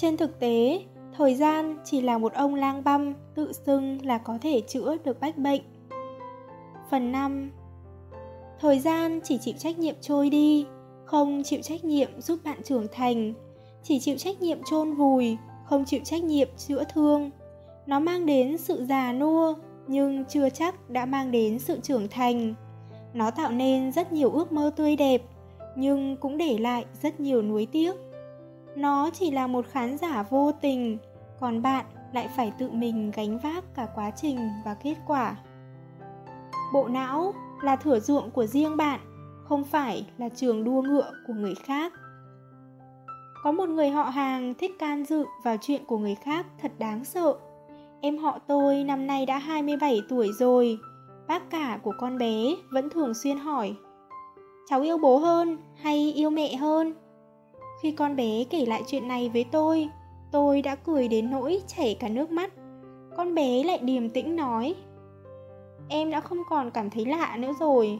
Trên thực tế, thời gian chỉ là một ông lang băm tự xưng là có thể chữa được bách bệnh. Phần 5 Thời gian chỉ chịu trách nhiệm trôi đi, không chịu trách nhiệm giúp bạn trưởng thành, chỉ chịu trách nhiệm chôn vùi, không chịu trách nhiệm chữa thương. Nó mang đến sự già nua, nhưng chưa chắc đã mang đến sự trưởng thành. Nó tạo nên rất nhiều ước mơ tươi đẹp, nhưng cũng để lại rất nhiều nuối tiếc. Nó chỉ là một khán giả vô tình, còn bạn lại phải tự mình gánh vác cả quá trình và kết quả. Bộ não là thửa ruộng của riêng bạn, không phải là trường đua ngựa của người khác. Có một người họ hàng thích can dự vào chuyện của người khác thật đáng sợ. Em họ tôi năm nay đã 27 tuổi rồi. Bác cả của con bé vẫn thường xuyên hỏi Cháu yêu bố hơn hay yêu mẹ hơn? Khi con bé kể lại chuyện này với tôi, tôi đã cười đến nỗi chảy cả nước mắt. Con bé lại điềm tĩnh nói Em đã không còn cảm thấy lạ nữa rồi.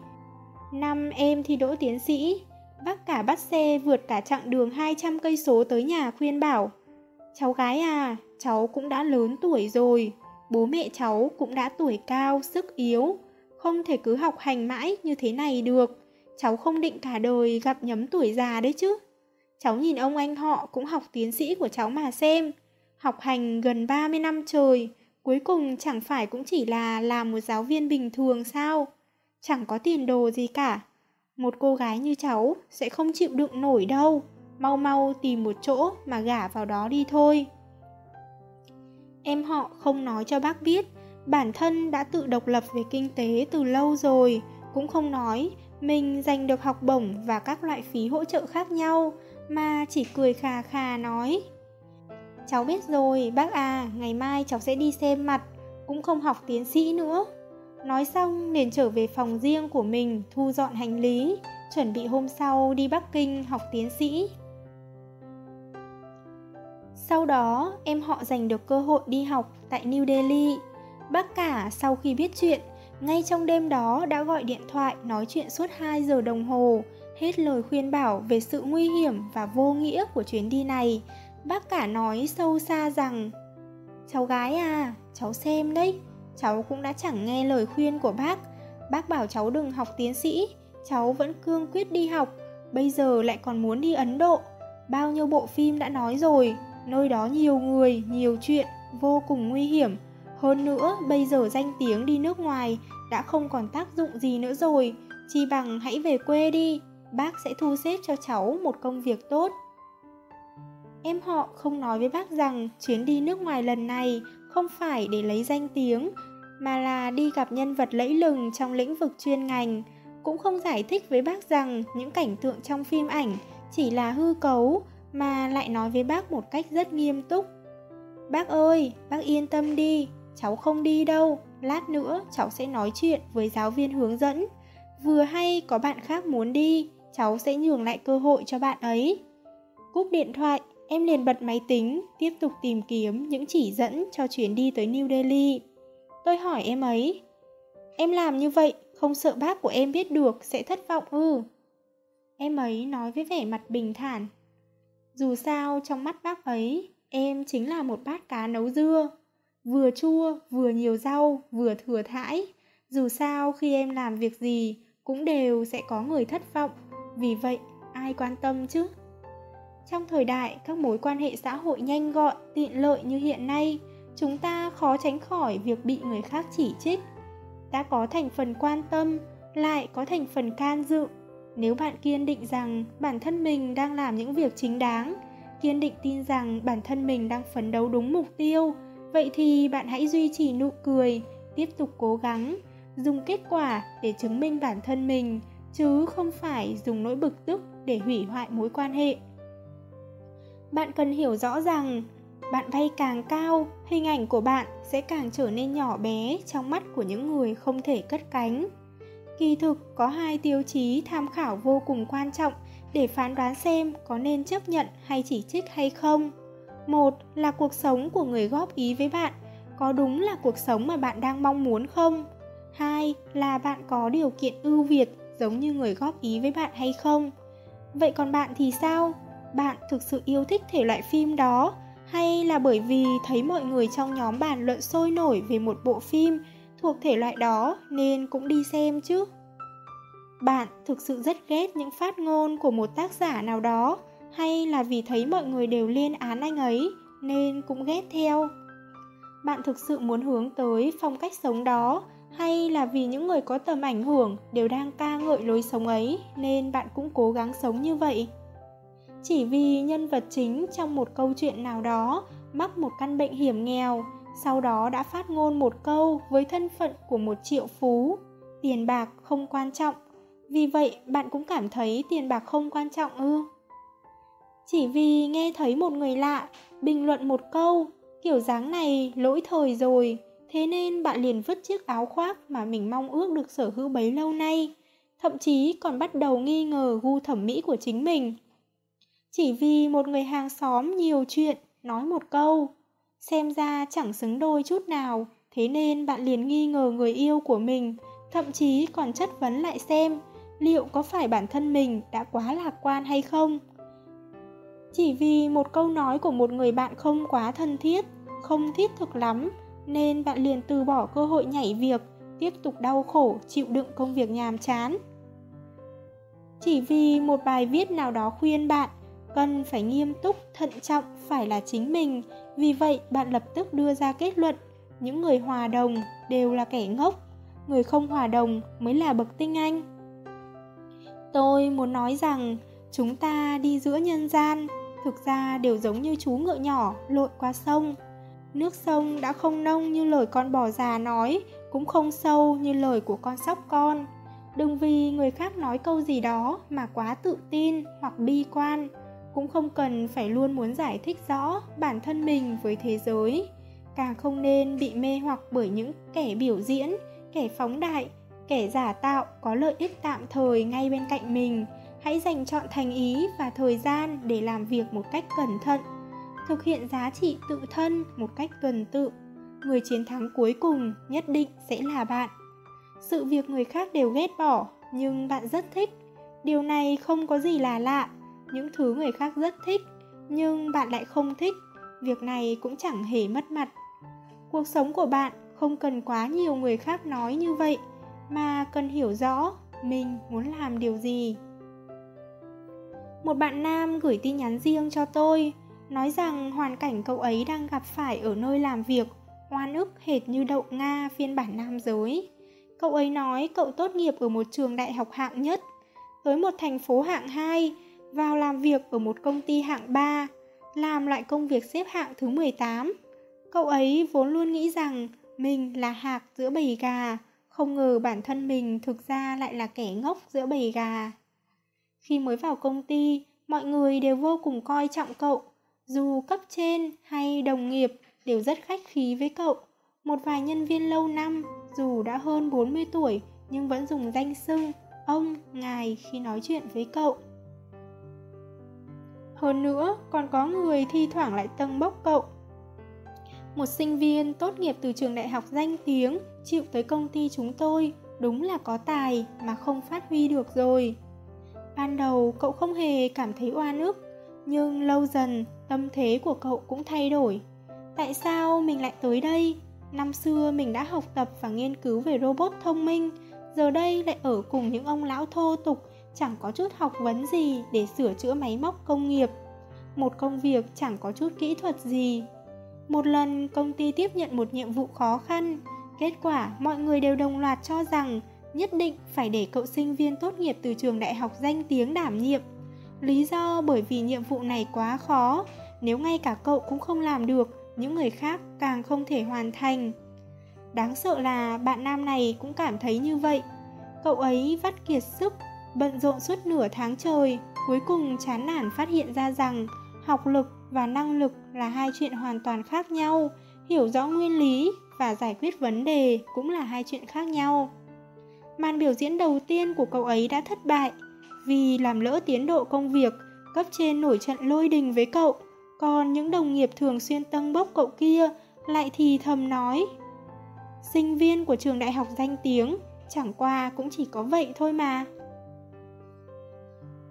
Năm em thi đỗ tiến sĩ, bác cả bắt xe vượt cả chặng đường 200 cây số tới nhà khuyên bảo Cháu gái à, cháu cũng đã lớn tuổi rồi, bố mẹ cháu cũng đã tuổi cao, sức yếu, không thể cứ học hành mãi như thế này được. Cháu không định cả đời gặp nhấm tuổi già đấy chứ. Cháu nhìn ông anh họ cũng học tiến sĩ của cháu mà xem. Học hành gần 30 năm trời, cuối cùng chẳng phải cũng chỉ là làm một giáo viên bình thường sao? Chẳng có tiền đồ gì cả. Một cô gái như cháu sẽ không chịu đựng nổi đâu. Mau mau tìm một chỗ mà gả vào đó đi thôi. Em họ không nói cho bác biết, bản thân đã tự độc lập về kinh tế từ lâu rồi, cũng không nói mình giành được học bổng và các loại phí hỗ trợ khác nhau, mà chỉ cười khà khà nói Cháu biết rồi, bác à, ngày mai cháu sẽ đi xem mặt, cũng không học tiến sĩ nữa. Nói xong liền trở về phòng riêng của mình thu dọn hành lý, chuẩn bị hôm sau đi Bắc Kinh học tiến sĩ. Sau đó, em họ giành được cơ hội đi học tại New Delhi. Bác cả sau khi biết chuyện, ngay trong đêm đó đã gọi điện thoại nói chuyện suốt 2 giờ đồng hồ, hết lời khuyên bảo về sự nguy hiểm và vô nghĩa của chuyến đi này. Bác cả nói sâu xa rằng Cháu gái à, cháu xem đấy, cháu cũng đã chẳng nghe lời khuyên của bác. Bác bảo cháu đừng học tiến sĩ, cháu vẫn cương quyết đi học, bây giờ lại còn muốn đi Ấn Độ. Bao nhiêu bộ phim đã nói rồi, nơi đó nhiều người, nhiều chuyện, vô cùng nguy hiểm. Hơn nữa, bây giờ danh tiếng đi nước ngoài đã không còn tác dụng gì nữa rồi, chi bằng hãy về quê đi, bác sẽ thu xếp cho cháu một công việc tốt. Em họ không nói với bác rằng chuyến đi nước ngoài lần này không phải để lấy danh tiếng, mà là đi gặp nhân vật lẫy lừng trong lĩnh vực chuyên ngành, cũng không giải thích với bác rằng những cảnh tượng trong phim ảnh chỉ là hư cấu, mà lại nói với bác một cách rất nghiêm túc. Bác ơi, bác yên tâm đi, cháu không đi đâu, lát nữa cháu sẽ nói chuyện với giáo viên hướng dẫn. Vừa hay có bạn khác muốn đi, cháu sẽ nhường lại cơ hội cho bạn ấy. Cúp điện thoại, em liền bật máy tính, tiếp tục tìm kiếm những chỉ dẫn cho chuyến đi tới New Delhi. Tôi hỏi em ấy, em làm như vậy không sợ bác của em biết được sẽ thất vọng ư? Em ấy nói với vẻ mặt bình thản. Dù sao trong mắt bác ấy, em chính là một bát cá nấu dưa. Vừa chua, vừa nhiều rau, vừa thừa thãi. Dù sao khi em làm việc gì, cũng đều sẽ có người thất vọng. Vì vậy, ai quan tâm chứ? Trong thời đại các mối quan hệ xã hội nhanh gọn, tiện lợi như hiện nay, chúng ta khó tránh khỏi việc bị người khác chỉ trích. Đã có thành phần quan tâm, lại có thành phần can dự. Nếu bạn kiên định rằng bản thân mình đang làm những việc chính đáng, kiên định tin rằng bản thân mình đang phấn đấu đúng mục tiêu, vậy thì bạn hãy duy trì nụ cười, tiếp tục cố gắng, dùng kết quả để chứng minh bản thân mình, chứ không phải dùng nỗi bực tức để hủy hoại mối quan hệ. bạn cần hiểu rõ rằng, bạn bay càng cao, hình ảnh của bạn sẽ càng trở nên nhỏ bé trong mắt của những người không thể cất cánh. Kỳ thực, có hai tiêu chí tham khảo vô cùng quan trọng để phán đoán xem có nên chấp nhận hay chỉ trích hay không. Một là cuộc sống của người góp ý với bạn có đúng là cuộc sống mà bạn đang mong muốn không? Hai là bạn có điều kiện ưu việt giống như người góp ý với bạn hay không? Vậy còn bạn thì sao? Bạn thực sự yêu thích thể loại phim đó hay là bởi vì thấy mọi người trong nhóm bàn luận sôi nổi về một bộ phim thuộc thể loại đó nên cũng đi xem chứ? Bạn thực sự rất ghét những phát ngôn của một tác giả nào đó hay là vì thấy mọi người đều lên án anh ấy nên cũng ghét theo? Bạn thực sự muốn hướng tới phong cách sống đó hay là vì những người có tầm ảnh hưởng đều đang ca ngợi lối sống ấy, nên bạn cũng cố gắng sống như vậy? Chỉ vì nhân vật chính trong một câu chuyện nào đó mắc một căn bệnh hiểm nghèo, sau đó đã phát ngôn một câu với thân phận của một triệu phú, tiền bạc không quan trọng. Vì vậy, bạn cũng cảm thấy tiền bạc không quan trọng ư? Chỉ vì nghe thấy một người lạ bình luận một câu, kiểu dáng này lỗi thời rồi thế nên bạn liền vứt chiếc áo khoác mà mình mong ước được sở hữu bấy lâu nay, thậm chí còn bắt đầu nghi ngờ gu thẩm mỹ của chính mình. Chỉ vì một người hàng xóm nhiều chuyện, nói một câu, xem ra chẳng xứng đôi chút nào, thế nên bạn liền nghi ngờ người yêu của mình, thậm chí còn chất vấn lại xem liệu có phải bản thân mình đã quá lạc quan hay không. Chỉ vì một câu nói của một người bạn không quá thân thiết, không thiết thực lắm nên bạn liền từ bỏ cơ hội nhảy việc, tiếp tục đau khổ, chịu đựng công việc nhàm chán. Chỉ vì một bài viết nào đó khuyên bạn, cần phải nghiêm túc, thận trọng phải là chính mình. Vì vậy, bạn lập tức đưa ra kết luận, những người hòa đồng đều là kẻ ngốc, người không hòa đồng mới là bậc tinh anh. Tôi muốn nói rằng, chúng ta đi giữa nhân gian, thực ra đều giống như chú ngựa nhỏ lội qua sông nước sông đã không nông như lời con bò già nói, cũng không sâu như lời của con sóc con. Đừng vì người khác nói câu gì đó mà quá tự tin hoặc bi quan. Cũng không cần phải luôn muốn giải thích rõ bản thân mình với thế giới. Càng không nên bị mê hoặc bởi những kẻ biểu diễn, kẻ phóng đại, kẻ giả tạo có lợi ích tạm thời ngay bên cạnh mình. Hãy dành chọn thành ý và thời gian để làm việc một cách cẩn thận thực hiện giá trị tự thân một cách tuần tự. Người chiến thắng cuối cùng nhất định sẽ là bạn. Sự việc người khác đều ghét bỏ, nhưng bạn rất thích. Điều này không có gì là lạ. Những thứ người khác rất thích, nhưng bạn lại không thích. Việc này cũng chẳng hề mất mặt. Cuộc sống của bạn không cần quá nhiều người khác nói như vậy, mà cần hiểu rõ mình muốn làm điều gì. Một bạn nam gửi tin nhắn riêng cho tôi nói rằng hoàn cảnh cậu ấy đang gặp phải ở nơi làm việc oan ức hệt như đậu nga, phiên bản nam giới. Cậu ấy nói cậu tốt nghiệp ở một trường đại học hạng nhất, tới một thành phố hạng 2 vào làm việc ở một công ty hạng 3 làm lại công việc xếp hạng thứ 18 cậu ấy vốn luôn nghĩ rằng mình là hạc giữa bầy gà, không ngờ bản thân mình thực ra lại là kẻ ngốc giữa bầy gà. Khi mới vào công ty, mọi người đều vô cùng coi trọng cậu dù cấp trên hay đồng nghiệp đều rất khách khí với cậu. Một vài nhân viên lâu năm, dù đã hơn 40 tuổi nhưng vẫn dùng danh xưng ông, ngài khi nói chuyện với cậu. Hơn nữa, còn có người thi thoảng lại tâng bốc cậu. Một sinh viên tốt nghiệp từ trường đại học danh tiếng chịu tới công ty chúng tôi, đúng là có tài mà không phát huy được rồi. Ban đầu cậu không hề cảm thấy oan ức, nhưng lâu dần, tâm thế của cậu cũng thay đổi. Tại sao mình lại tới đây? Năm xưa mình đã học tập và nghiên cứu về robot thông minh, giờ đây lại ở cùng những ông lão thô tục, chẳng có chút học vấn gì để sửa chữa máy móc công nghiệp. Một công việc chẳng có chút kỹ thuật gì. Một lần công ty tiếp nhận một nhiệm vụ khó khăn, kết quả mọi người đều đồng loạt cho rằng nhất định phải để cậu sinh viên tốt nghiệp từ trường đại học danh tiếng đảm nhiệm. Lý do bởi vì nhiệm vụ này quá khó, nếu ngay cả cậu cũng không làm được, những người khác càng không thể hoàn thành. Đáng sợ là bạn nam này cũng cảm thấy như vậy. Cậu ấy vắt kiệt sức, bận rộn suốt nửa tháng trời, cuối cùng chán nản phát hiện ra rằng học lực và năng lực là hai chuyện hoàn toàn khác nhau hiểu rõ nguyên lý và giải quyết vấn đề cũng là hai chuyện khác nhau màn biểu diễn đầu tiên của cậu ấy đã thất bại vì làm lỡ tiến độ công việc, cấp trên nổi trận lôi đình với cậu. Còn những đồng nghiệp thường xuyên tâng bốc cậu kia, lại thì thầm nói, sinh viên của trường đại học danh tiếng, chẳng qua cũng chỉ có vậy thôi mà.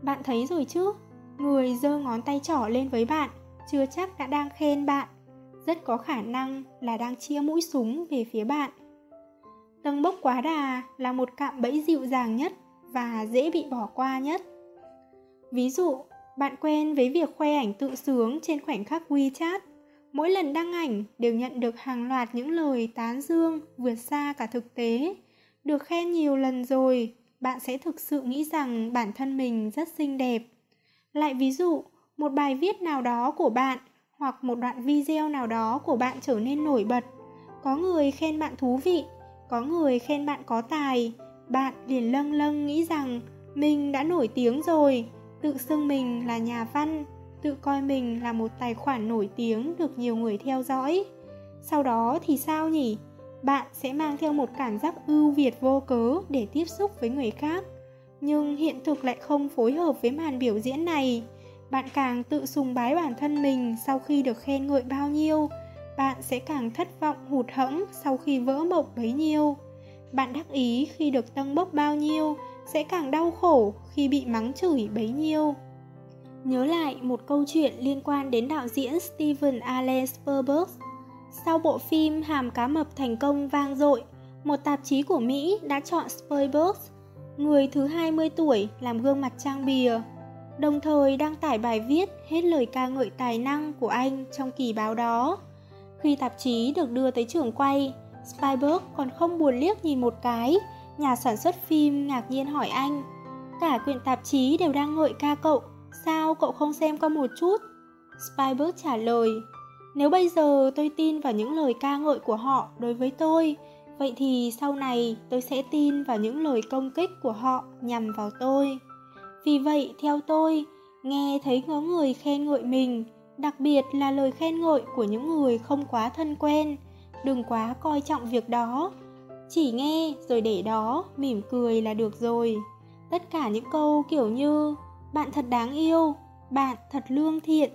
Bạn thấy rồi chứ? Người giơ ngón tay trỏ lên với bạn, chưa chắc đã đang khen bạn. Rất có khả năng là đang chia mũi súng về phía bạn. Tâng bốc quá đà là một cạm bẫy dịu dàng nhất và dễ bị bỏ qua nhất. Ví dụ, bạn quen với việc khoe ảnh tự sướng trên khoảnh khắc WeChat. Mỗi lần đăng ảnh đều nhận được hàng loạt những lời tán dương, vượt xa cả thực tế. Được khen nhiều lần rồi, bạn sẽ thực sự nghĩ rằng bản thân mình rất xinh đẹp. Lại ví dụ, một bài viết nào đó của bạn hoặc một đoạn video nào đó của bạn trở nên nổi bật. Có người khen bạn thú vị, có người khen bạn có tài bạn liền lâng lâng nghĩ rằng mình đã nổi tiếng rồi. Tự xưng mình là nhà văn, tự coi mình là một tài khoản nổi tiếng được nhiều người theo dõi. Sau đó thì sao nhỉ? Bạn sẽ mang theo một cảm giác ưu việt vô cớ để tiếp xúc với người khác. Nhưng hiện thực lại không phối hợp với màn biểu diễn này. Bạn càng tự sùng bái bản thân mình sau khi được khen ngợi bao nhiêu, bạn sẽ càng thất vọng hụt hẫng sau khi vỡ mộng bấy nhiêu bạn đắc ý khi được tăng bốc bao nhiêu sẽ càng đau khổ khi bị mắng chửi bấy nhiêu. Nhớ lại một câu chuyện liên quan đến đạo diễn Steven Allen Spielberg sau bộ phim Hàm cá mập thành công vang dội, một tạp chí của Mỹ đã chọn Spielberg, người thứ 20 tuổi làm gương mặt trang bìa, đồng thời đăng tải bài viết hết lời ca ngợi tài năng của anh trong kỳ báo đó. Khi tạp chí được đưa tới trường quay, Spielberg còn không buồn liếc nhìn một cái, nhà sản xuất phim ngạc nhiên hỏi anh, cả quyển tạp chí đều đang ngợi ca cậu, sao cậu không xem qua một chút? Spielberg trả lời, nếu bây giờ tôi tin vào những lời ca ngợi của họ đối với tôi, vậy thì sau này tôi sẽ tin vào những lời công kích của họ nhằm vào tôi. Vì vậy, theo tôi, nghe thấy có người khen ngợi mình, đặc biệt là lời khen ngợi của những người không quá thân quen, đừng quá coi trọng việc đó. Chỉ nghe rồi để đó, mỉm cười là được rồi. Tất cả những câu kiểu như bạn thật đáng yêu, bạn thật lương thiện,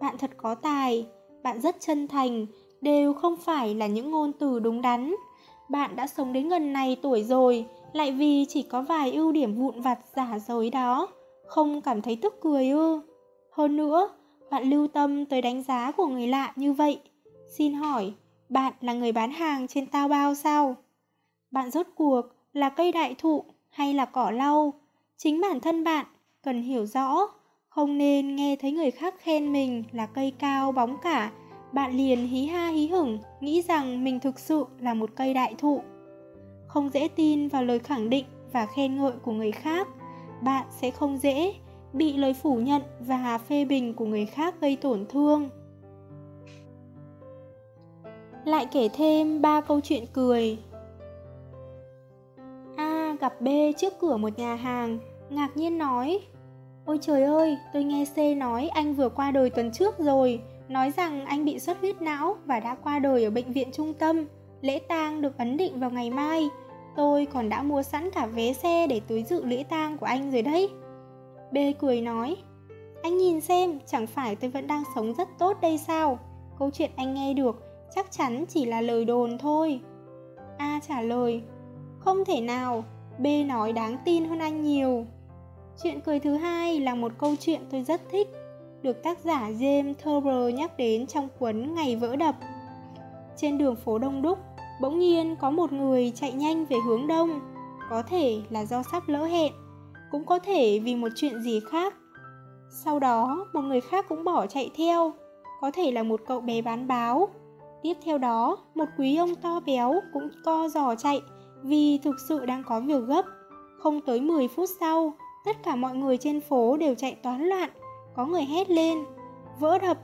bạn thật có tài, bạn rất chân thành, đều không phải là những ngôn từ đúng đắn. Bạn đã sống đến gần này tuổi rồi, lại vì chỉ có vài ưu điểm vụn vặt giả dối đó, không cảm thấy tức cười ư. Hơn nữa, bạn lưu tâm tới đánh giá của người lạ như vậy. Xin hỏi, bạn là người bán hàng trên tao bao sao? Bạn rốt cuộc là cây đại thụ hay là cỏ lau? Chính bản thân bạn cần hiểu rõ không nên nghe thấy người khác khen mình là cây cao bóng cả, bạn liền hí ha hí hửng, nghĩ rằng mình thực sự là một cây đại thụ. Không dễ tin vào lời khẳng định và khen ngợi của người khác, bạn sẽ không dễ bị lời phủ nhận và phê bình của người khác gây tổn thương. Lại kể thêm ba câu chuyện cười. A gặp B trước cửa một nhà hàng, ngạc nhiên nói Ôi trời ơi, tôi nghe C nói anh vừa qua đời tuần trước rồi, nói rằng anh bị xuất huyết não và đã qua đời ở bệnh viện trung tâm. Lễ tang được ấn định vào ngày mai. Tôi còn đã mua sẵn cả vé xe để tới dự lễ tang của anh rồi đấy. B cười nói, anh nhìn xem, chẳng phải tôi vẫn đang sống rất tốt đây sao? Câu chuyện anh nghe được chắc chắn chỉ là lời đồn thôi. A trả lời, không thể nào, B nói đáng tin hơn anh nhiều. Chuyện cười thứ hai là một câu chuyện tôi rất thích, được tác giả James Thurber nhắc đến trong cuốn Ngày vỡ đập. Trên đường phố Đông Đúc, bỗng nhiên có một người chạy nhanh về hướng đông, có thể là do sắp lỡ hẹn, cũng có thể vì một chuyện gì khác. Sau đó, một người khác cũng bỏ chạy theo, có thể là một cậu bé bán báo. Tiếp theo đó, một quý ông to béo cũng co giò chạy vì thực sự đang có việc gấp. Không tới 10 phút sau, Tất cả mọi người trên phố đều chạy toán loạn Có người hét lên Vỡ đập!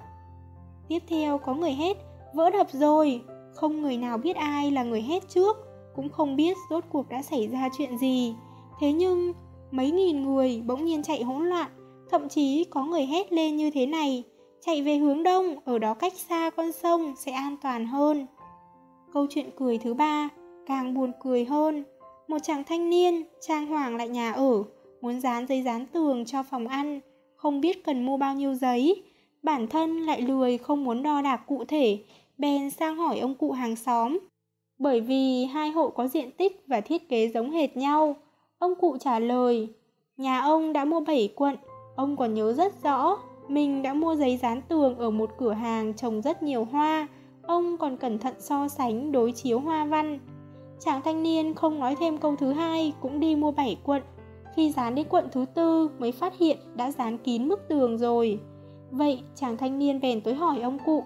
Tiếp theo có người hét Vỡ đập rồi! Không người nào biết ai là người hét trước Cũng không biết rốt cuộc đã xảy ra chuyện gì. Thế nhưng Mấy nghìn người bỗng nhiên chạy hỗn loạn Thậm chí có người hét lên như thế này chạy về hướng đông, ở đó cách xa con sông sẽ an toàn hơn. Câu chuyện cười thứ ba càng buồn cười hơn. Một chàng thanh niên trang hoàng lại nhà ở, muốn dán giấy dán tường cho phòng ăn, không biết cần mua bao nhiêu giấy. Bản thân lại lười không muốn đo đạc cụ thể, bèn sang hỏi ông cụ hàng xóm. Bởi vì hai hộ có diện tích và thiết kế giống hệt nhau, ông cụ trả lời, nhà ông đã mua 7 quận, ông còn nhớ rất rõ, mình đã mua giấy dán tường ở một cửa hàng trồng rất nhiều hoa, ông còn cẩn thận so sánh đối chiếu hoa văn. Chàng thanh niên không nói thêm câu thứ hai cũng đi mua 7 quận, khi dán đến quận thứ tư mới phát hiện đã dán kín bức tường rồi. Vậy chàng thanh niên bèn tới hỏi ông cụ,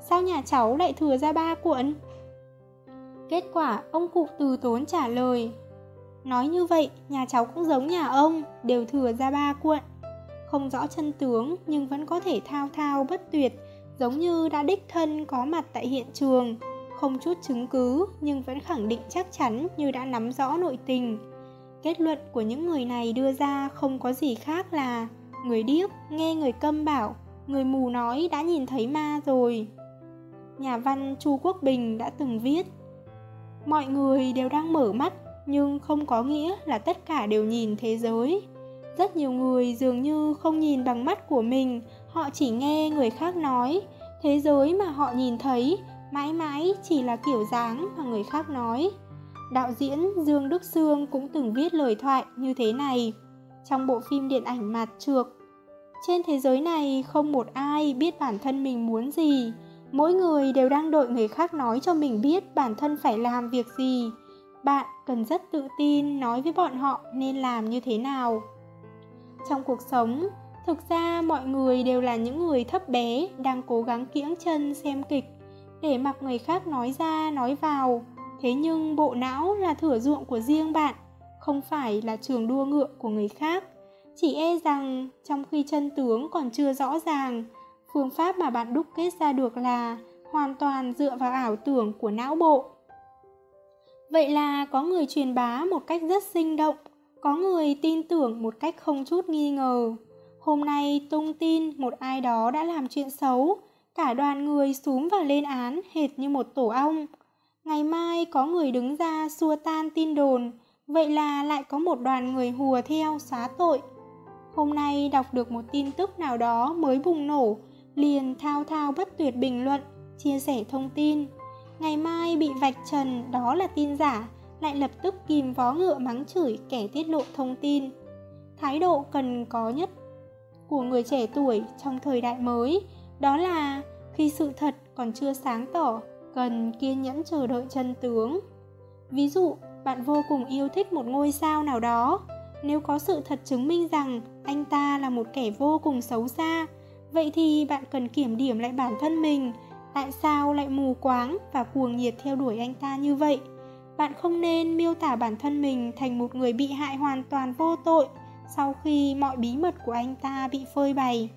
sao nhà cháu lại thừa ra ba cuộn? Kết quả ông cụ từ tốn trả lời, nói như vậy nhà cháu cũng giống nhà ông, đều thừa ra ba cuộn. Không rõ chân tướng nhưng vẫn có thể thao thao bất tuyệt, giống như đã đích thân có mặt tại hiện trường, không chút chứng cứ nhưng vẫn khẳng định chắc chắn như đã nắm rõ nội tình. Kết luận của những người này đưa ra không có gì khác là người điếc nghe người câm bảo, người mù nói đã nhìn thấy ma rồi. Nhà văn Chu Quốc Bình đã từng viết Mọi người đều đang mở mắt nhưng không có nghĩa là tất cả đều nhìn thế giới. Rất nhiều người dường như không nhìn bằng mắt của mình, họ chỉ nghe người khác nói. Thế giới mà họ nhìn thấy mãi mãi chỉ là kiểu dáng mà người khác nói. Đạo diễn Dương Đức Sương cũng từng viết lời thoại như thế này trong bộ phim điện ảnh Mạt Trược. Trên thế giới này không một ai biết bản thân mình muốn gì, mỗi người đều đang đợi người khác nói cho mình biết bản thân phải làm việc gì. Bạn cần rất tự tin nói với bọn họ nên làm như thế nào. Trong cuộc sống, thực ra mọi người đều là những người thấp bé đang cố gắng kiễng chân xem kịch để mặc người khác nói ra nói vào Thế nhưng bộ não là thửa ruộng của riêng bạn, không phải là trường đua ngựa của người khác. Chỉ e rằng trong khi chân tướng còn chưa rõ ràng, phương pháp mà bạn đúc kết ra được là hoàn toàn dựa vào ảo tưởng của não bộ. Vậy là có người truyền bá một cách rất sinh động, có người tin tưởng một cách không chút nghi ngờ. Hôm nay tung tin một ai đó đã làm chuyện xấu, cả đoàn người xuống và lên án hệt như một tổ ong. Ngày mai có người đứng ra xua tan tin đồn, vậy là lại có một đoàn người hùa theo xóa tội. Hôm nay đọc được một tin tức nào đó mới bùng nổ, liền thao thao bất tuyệt bình luận, chia sẻ thông tin. Ngày mai bị vạch trần đó là tin giả, lại lập tức kìm vó ngựa mắng chửi kẻ tiết lộ thông tin. Thái độ cần có nhất của người trẻ tuổi trong thời đại mới, đó là khi sự thật còn chưa sáng tỏ cần kiên nhẫn chờ đợi chân tướng. Ví dụ, bạn vô cùng yêu thích một ngôi sao nào đó, nếu có sự thật chứng minh rằng anh ta là một kẻ vô cùng xấu xa, vậy thì bạn cần kiểm điểm lại bản thân mình, tại sao lại mù quáng và cuồng nhiệt theo đuổi anh ta như vậy? Bạn không nên miêu tả bản thân mình thành một người bị hại hoàn toàn vô tội sau khi mọi bí mật của anh ta bị phơi bày.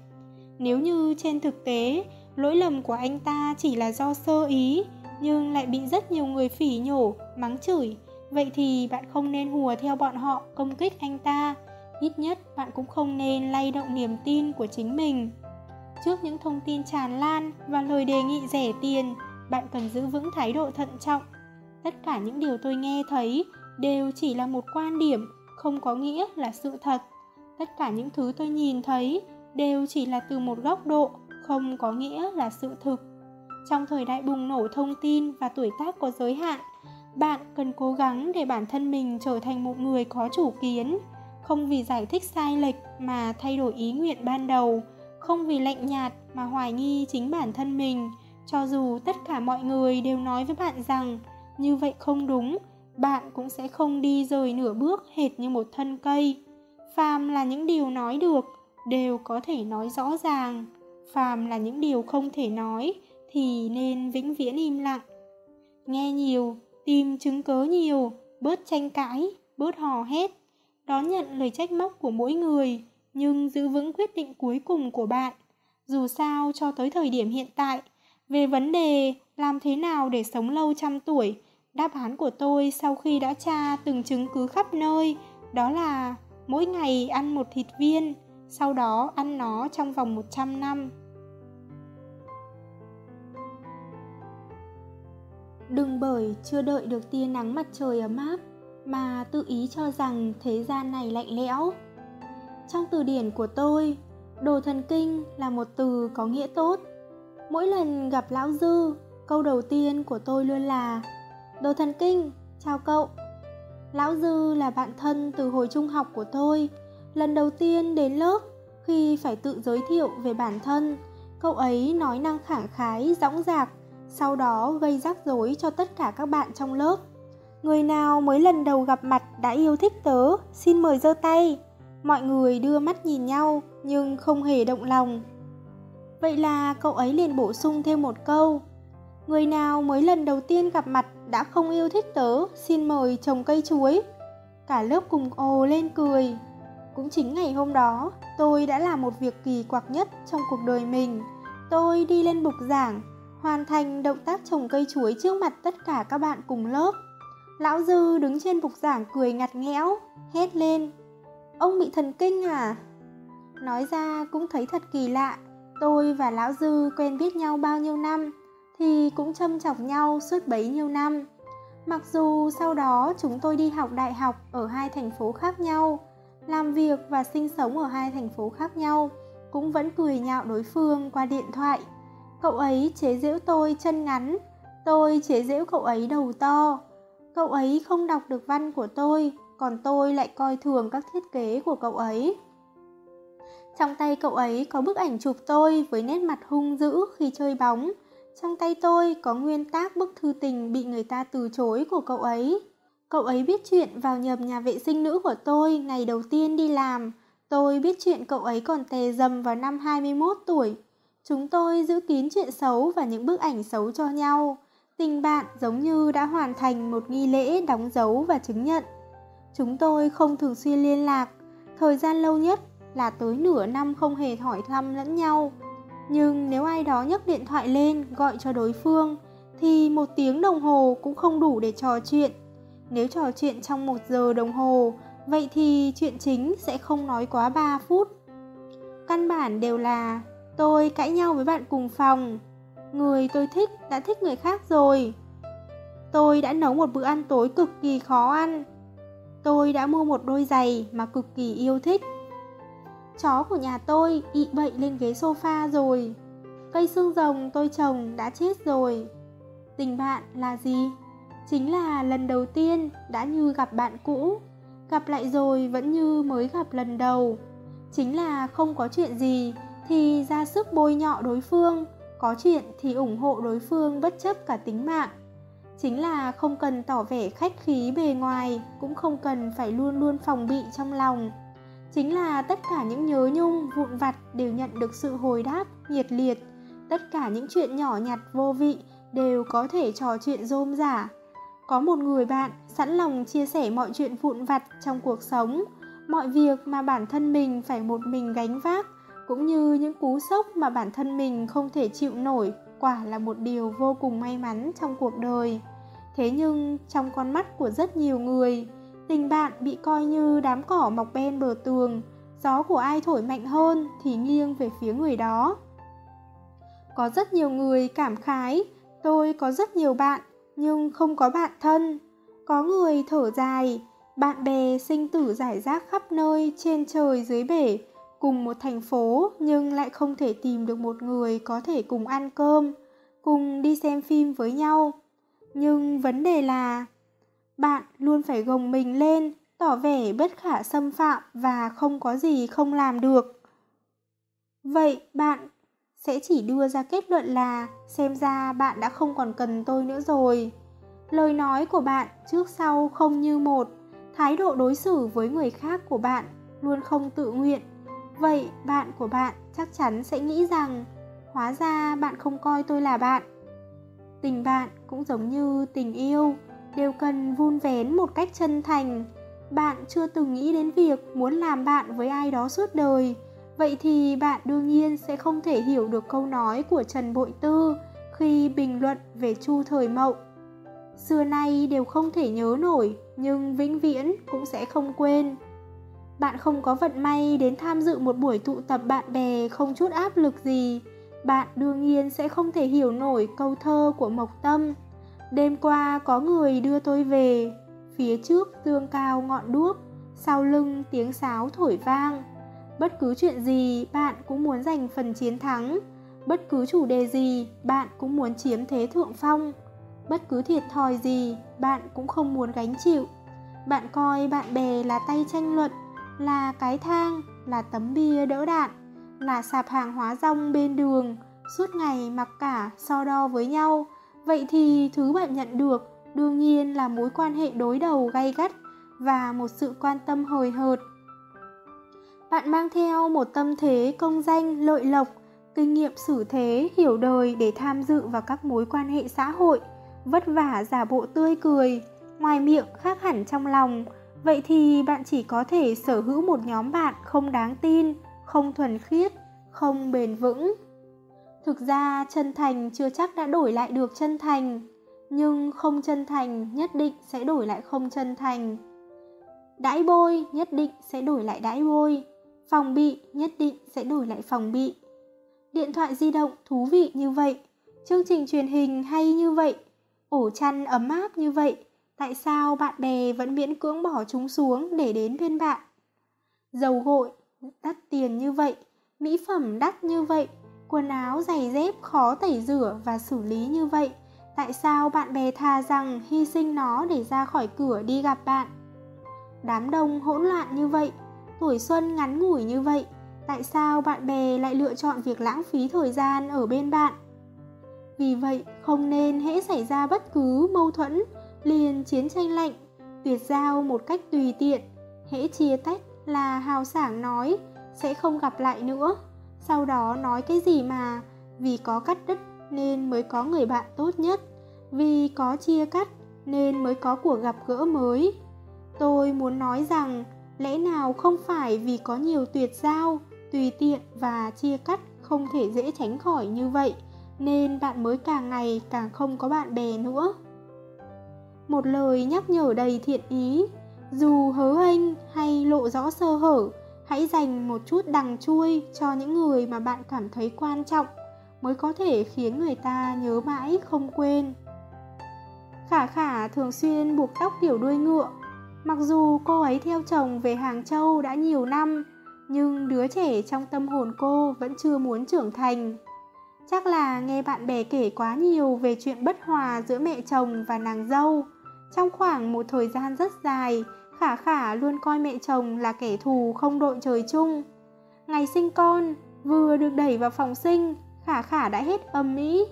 Nếu như trên thực tế, lỗi lầm của anh ta chỉ là do sơ ý nhưng lại bị rất nhiều người phỉ nhổ mắng chửi vậy thì bạn không nên hùa theo bọn họ công kích anh ta ít nhất bạn cũng không nên lay động niềm tin của chính mình trước những thông tin tràn lan và lời đề nghị rẻ tiền bạn cần giữ vững thái độ thận trọng tất cả những điều tôi nghe thấy đều chỉ là một quan điểm, không có nghĩa là sự thật. Tất cả những thứ tôi nhìn thấy đều chỉ là từ một góc độ, không có nghĩa là sự thực. Trong thời đại bùng nổ thông tin và tuổi tác có giới hạn, bạn cần cố gắng để bản thân mình trở thành một người có chủ kiến. Không vì giải thích sai lệch mà thay đổi ý nguyện ban đầu, không vì lạnh nhạt mà hoài nghi chính bản thân mình. Cho dù tất cả mọi người đều nói với bạn rằng như vậy không đúng. Bạn cũng sẽ không đi rời nửa bước hệt như một thân cây. Phàm là những điều nói được, đều có thể nói rõ ràng. Phàm là những điều không thể nói, thì nên vĩnh viễn im lặng. Nghe nhiều, tìm chứng cớ nhiều, bớt tranh cãi, bớt hò hét. Đón nhận lời trách móc của mỗi người, nhưng giữ vững quyết định cuối cùng của bạn. Dù sao cho tới thời điểm hiện tại, về vấn đề làm thế nào để sống lâu trăm tuổi đáp án của tôi sau khi đã tra từng chứng cứ khắp nơi đó là mỗi ngày ăn một thịt viên sau đó ăn nó trong vòng 100 năm. Đừng bởi chưa đợi được tia nắng mặt trời ấm áp mà tự ý cho rằng thế gian này lạnh lẽo. Trong từ điển của tôi, đồ thần kinh là một từ có nghĩa tốt. Mỗi lần gặp lão dư, câu đầu tiên của tôi luôn là đồ thần kinh. Chào cậu. Lão dư là bạn thân từ hồi trung học của tôi. Lần đầu tiên đến lớp, khi phải tự giới thiệu về bản thân, cậu ấy nói năng khẳng khái dõng dạc sau đó gây rắc rối cho tất cả các bạn trong lớp. Người nào mới lần đầu gặp mặt đã yêu thích tớ, xin mời giơ tay. Mọi người đưa mắt nhìn nhau, nhưng không hề động lòng. Vậy là cậu ấy liền bổ sung thêm một câu. Người nào mới lần đầu tiên gặp mặt đã không yêu thích tớ, xin mời trồng cây chuối. Cả lớp cùng ồ lên cười. Cũng chính ngày hôm đó, tôi đã làm một việc kỳ quặc nhất trong cuộc đời mình. Tôi đi lên bục giảng, hoàn thành động tác trồng cây chuối trước mặt tất cả các bạn cùng lớp. Lão dư đứng trên bục giảng cười ngặt nghẽo, hét lên, ông bị thần kinh à? Nói ra cũng thấy thật kỳ lạ, tôi và lão dư quen biết nhau bao nhiêu năm thì cũng châm chọc nhau suốt bấy nhiêu năm. Mặc dù sau đó chúng tôi đi học đại học ở hai thành phố khác nhau, làm việc và sinh sống ở hai thành phố khác nhau, cũng vẫn cười nhạo đối phương qua điện thoại. Cậu ấy chế giễu tôi chân ngắn, tôi chế giễu cậu ấy đầu to. Cậu ấy không đọc được văn của tôi, còn tôi lại coi thường các thiết kế của cậu ấy. Trong tay cậu ấy có bức ảnh chụp tôi với nét mặt hung dữ khi chơi bóng trong tay tôi có nguyên tác bức thư tình bị người ta từ chối của cậu ấy. Cậu ấy biết chuyện vào nhầm nhà vệ sinh nữ của tôi ngày đầu tiên đi làm. Tôi biết chuyện cậu ấy còn tè dầm vào năm 21 tuổi. Chúng tôi giữ kín chuyện xấu và những bức ảnh xấu cho nhau. Tình bạn giống như đã hoàn thành một nghi lễ đóng dấu và chứng nhận. Chúng tôi không thường xuyên liên lạc. Thời gian lâu nhất là tới nửa năm không hề hỏi thăm lẫn nhau nhưng nếu ai đó nhấc điện thoại lên, gọi cho đối phương, thì một tiếng đồng hồ cũng không đủ để trò chuyện. Nếu trò chuyện trong một giờ đồng hồ, vậy thì chuyện chính sẽ không nói quá 3 phút. Căn bản đều là, tôi cãi nhau với bạn cùng phòng. Người tôi thích đã thích người khác rồi. Tôi đã nấu một bữa ăn tối cực kỳ khó ăn. Tôi đã mua một đôi giày mà cực kỳ yêu thích chó của nhà tôi ị bậy lên ghế sofa rồi. Cây xương rồng tôi trồng đã chết rồi. Tình bạn là gì? Chính là lần đầu tiên đã như gặp bạn cũ. Gặp lại rồi vẫn như mới gặp lần đầu. Chính là không có chuyện gì thì ra sức bôi nhọ đối phương. Có chuyện thì ủng hộ đối phương bất chấp cả tính mạng. Chính là không cần tỏ vẻ khách khí bề ngoài, cũng không cần phải luôn luôn phòng bị trong lòng chính là tất cả những nhớ nhung, vụn vặt đều nhận được sự hồi đáp nhiệt liệt. Tất cả những chuyện nhỏ nhặt vô vị đều có thể trò chuyện rôm rả. Có một người bạn sẵn lòng chia sẻ mọi chuyện vụn vặt trong cuộc sống. Mọi việc mà bản thân mình phải một mình gánh vác, cũng như những cú sốc mà bản thân mình không thể chịu nổi, quả là một điều vô cùng may mắn trong cuộc đời. Thế nhưng, trong con mắt của rất nhiều người tình bạn bị coi như đám cỏ mọc bên bờ tường. Gió của ai thổi mạnh hơn thì nghiêng về phía người đó. Có rất nhiều người cảm khái, tôi có rất nhiều bạn, nhưng không có bạn thân. Có người thở dài, bạn bè sinh tử giải rác khắp nơi trên trời dưới bể, cùng một thành phố nhưng lại không thể tìm được một người có thể cùng ăn cơm, cùng đi xem phim với nhau. Nhưng vấn đề là bạn luôn phải gồng mình lên, tỏ vẻ bất khả xâm phạm và không có gì không làm được. Vậy bạn sẽ chỉ đưa ra kết luận là xem ra bạn đã không còn cần tôi nữa rồi. Lời nói của bạn trước sau không như một. Thái độ đối xử với người khác của bạn luôn không tự nguyện. Vậy bạn của bạn chắc chắn sẽ nghĩ rằng, hóa ra bạn không coi tôi là bạn. Tình bạn cũng giống như tình yêu đều cần vun vén một cách chân thành. Bạn chưa từng nghĩ đến việc muốn làm bạn với ai đó suốt đời. Vậy thì bạn đương nhiên sẽ không thể hiểu được câu nói của trần bội tư khi bình luận về chu thời mậu. Xưa nay đều không thể nhớ nổi, nhưng vĩnh viễn cũng sẽ không quên. Bạn không có vận may đến tham dự một buổi tụ tập bạn bè không chút áp lực gì. Bạn đương nhiên sẽ không thể hiểu nổi câu thơ của mộc tâm. Đêm qua có người đưa tôi về, phía trước tương cao ngọn đuốc, sau lưng tiếng sáo thổi vang. Bất cứ chuyện gì bạn cũng muốn giành phần chiến thắng, bất cứ chủ đề gì bạn cũng muốn chiếm thế thượng phong, bất cứ thiệt thòi gì bạn cũng không muốn gánh chịu. Bạn coi bạn bè là tay tranh luận, là cái thang, là tấm bia đỡ đạn, là sạp hàng hóa rong bên đường, suốt ngày mặc cả so đo với nhau. Vậy thì thứ bạn nhận được đương nhiên là mối quan hệ đối đầu gay gắt và một sự quan tâm hời hợt. Bạn mang theo một tâm thế công danh lợi lộc, kinh nghiệm xử thế, hiểu đời để tham dự vào các mối quan hệ xã hội, vất vả giả bộ tươi cười, ngoài miệng khác hẳn trong lòng. Vậy thì bạn chỉ có thể sở hữu một nhóm bạn không đáng tin, không thuần khiết, không bền vững. Thực ra chân thành chưa chắc đã đổi lại được chân thành, nhưng không chân thành nhất định sẽ đổi lại không chân thành. Đãi bôi nhất định sẽ đổi lại đãi bôi, phòng bị nhất định sẽ đổi lại phòng bị. Điện thoại di động thú vị như vậy, chương trình truyền hình hay như vậy, ổ chăn ấm áp như vậy, tại sao bạn bè vẫn miễn cưỡng bỏ chúng xuống để đến bên bạn? Dầu gội đắt tiền như vậy, mỹ phẩm đắt như vậy, quần áo giày dép khó tẩy rửa và xử lý như vậy, tại sao bạn bè thà rằng hy sinh nó để ra khỏi cửa đi gặp bạn? Đám đông hỗn loạn như vậy, tuổi xuân ngắn ngủi như vậy, tại sao bạn bè lại lựa chọn việc lãng phí thời gian ở bên bạn? Vì vậy, không nên hễ xảy ra bất cứ mâu thuẫn, liền chiến tranh lạnh, tuyệt giao một cách tùy tiện, hễ chia tách là hào sảng nói sẽ không gặp lại nữa. Sau đó nói cái gì mà vì có cắt đứt nên mới có người bạn tốt nhất, vì có chia cắt nên mới có cuộc gặp gỡ mới. Tôi muốn nói rằng lẽ nào không phải vì có nhiều tuyệt giao, tùy tiện và chia cắt không thể dễ tránh khỏi như vậy nên bạn mới càng ngày càng không có bạn bè nữa. Một lời nhắc nhở đầy thiện ý, dù hớ hênh hay lộ rõ sơ hở, hãy dành một chút đằng chui cho những người mà bạn cảm thấy quan trọng mới có thể khiến người ta nhớ mãi không quên. Khả khả thường xuyên buộc tóc kiểu đuôi ngựa. Mặc dù cô ấy theo chồng về Hàng Châu đã nhiều năm, nhưng đứa trẻ trong tâm hồn cô vẫn chưa muốn trưởng thành. Chắc là nghe bạn bè kể quá nhiều về chuyện bất hòa giữa mẹ chồng và nàng dâu. Trong khoảng một thời gian rất dài, Khả Khả luôn coi mẹ chồng là kẻ thù không đội trời chung. Ngày sinh con, vừa được đẩy vào phòng sinh, Khả Khả đã hết âm mỹ.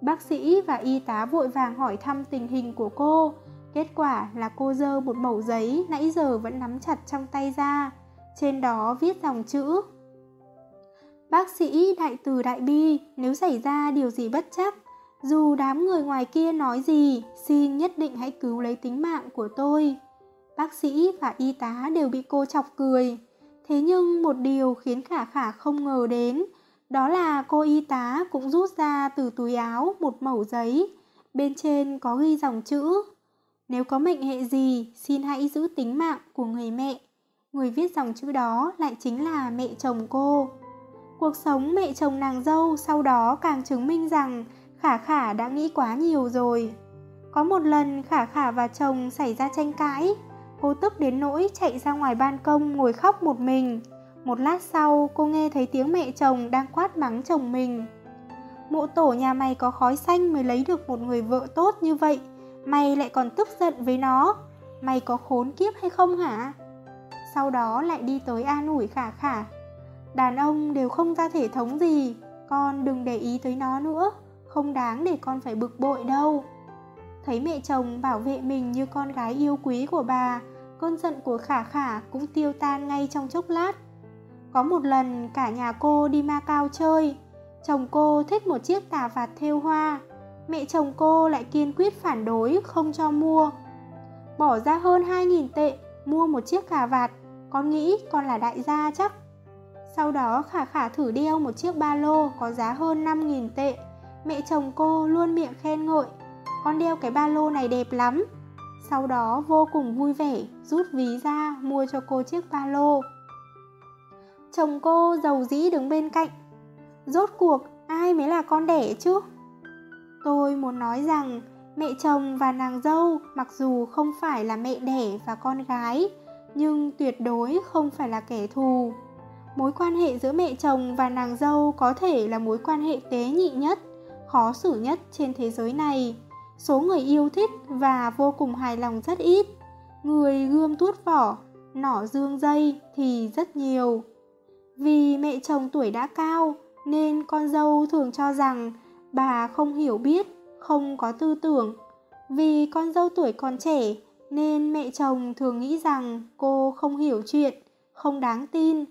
Bác sĩ và y tá vội vàng hỏi thăm tình hình của cô. Kết quả là cô dơ một mẩu giấy nãy giờ vẫn nắm chặt trong tay ra. Trên đó viết dòng chữ Bác sĩ đại từ đại bi, nếu xảy ra điều gì bất chắc, dù đám người ngoài kia nói gì, xin nhất định hãy cứu lấy tính mạng của tôi. Bác sĩ và y tá đều bị cô chọc cười. Thế nhưng một điều khiến Khả Khả không ngờ đến, đó là cô y tá cũng rút ra từ túi áo một mẩu giấy, bên trên có ghi dòng chữ Nếu có mệnh hệ gì, xin hãy giữ tính mạng của người mẹ. Người viết dòng chữ đó lại chính là mẹ chồng cô. Cuộc sống mẹ chồng nàng dâu sau đó càng chứng minh rằng Khả Khả đã nghĩ quá nhiều rồi. Có một lần Khả Khả và chồng xảy ra tranh cãi, cô tức đến nỗi chạy ra ngoài ban công ngồi khóc một mình. Một lát sau, cô nghe thấy tiếng mẹ chồng đang quát mắng chồng mình. Mộ tổ nhà mày có khói xanh mới lấy được một người vợ tốt như vậy, mày lại còn tức giận với nó. Mày có khốn kiếp hay không hả? Sau đó lại đi tới an ủi khả khả. Đàn ông đều không ra thể thống gì, con đừng để ý tới nó nữa, không đáng để con phải bực bội đâu. Thấy mẹ chồng bảo vệ mình như con gái yêu quý của bà, cơn giận của khả khả cũng tiêu tan ngay trong chốc lát. Có một lần cả nhà cô đi ma cao chơi, chồng cô thích một chiếc tà vạt thêu hoa, mẹ chồng cô lại kiên quyết phản đối không cho mua. Bỏ ra hơn 2.000 tệ mua một chiếc cà vạt, con nghĩ con là đại gia chắc. Sau đó khả khả thử đeo một chiếc ba lô có giá hơn 5.000 tệ. Mẹ chồng cô luôn miệng khen ngợi, con đeo cái ba lô này đẹp lắm. Sau đó vô cùng vui vẻ rút ví ra mua cho cô chiếc ba lô. Chồng cô giàu dĩ đứng bên cạnh. Rốt cuộc ai mới là con đẻ chứ? Tôi muốn nói rằng Mẹ chồng và nàng dâu mặc dù không phải là mẹ đẻ và con gái, nhưng tuyệt đối không phải là kẻ thù. Mối quan hệ giữa mẹ chồng và nàng dâu có thể là mối quan hệ tế nhị nhất, khó xử nhất trên thế giới này. Số người yêu thích và vô cùng hài lòng rất ít. Người gươm tuốt vỏ, nỏ dương dây thì rất nhiều. Vì mẹ chồng tuổi đã cao nên con dâu thường cho rằng bà không hiểu biết, không có tư tưởng. Vì con dâu tuổi còn trẻ nên mẹ chồng thường nghĩ rằng cô không hiểu chuyện, không đáng tin.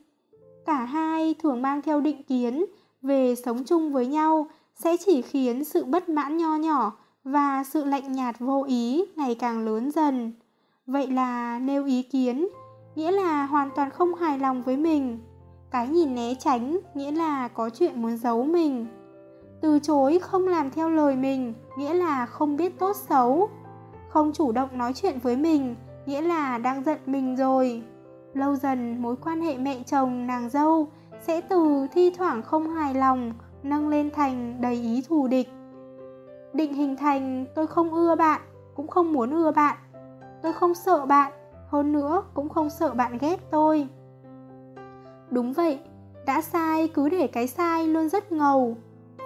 Cả hai thường mang theo định kiến về sống chung với nhau sẽ chỉ khiến sự bất mãn nho nhỏ và sự lạnh nhạt vô ý ngày càng lớn dần. Vậy là nêu ý kiến, nghĩa là hoàn toàn không hài lòng với mình. Cái nhìn né tránh, nghĩa là có chuyện muốn giấu mình. Từ chối không làm theo lời mình, nghĩa là không biết tốt xấu. Không chủ động nói chuyện với mình, nghĩa là đang giận mình rồi. Lâu dần mối quan hệ mẹ chồng nàng dâu sẽ từ thi thoảng không hài lòng nâng lên thành đầy ý thù địch. Định hình thành tôi không ưa bạn, cũng không muốn ưa bạn. Tôi không sợ bạn, hơn nữa cũng không sợ bạn ghét tôi. Đúng vậy, đã sai cứ để cái sai luôn rất ngầu.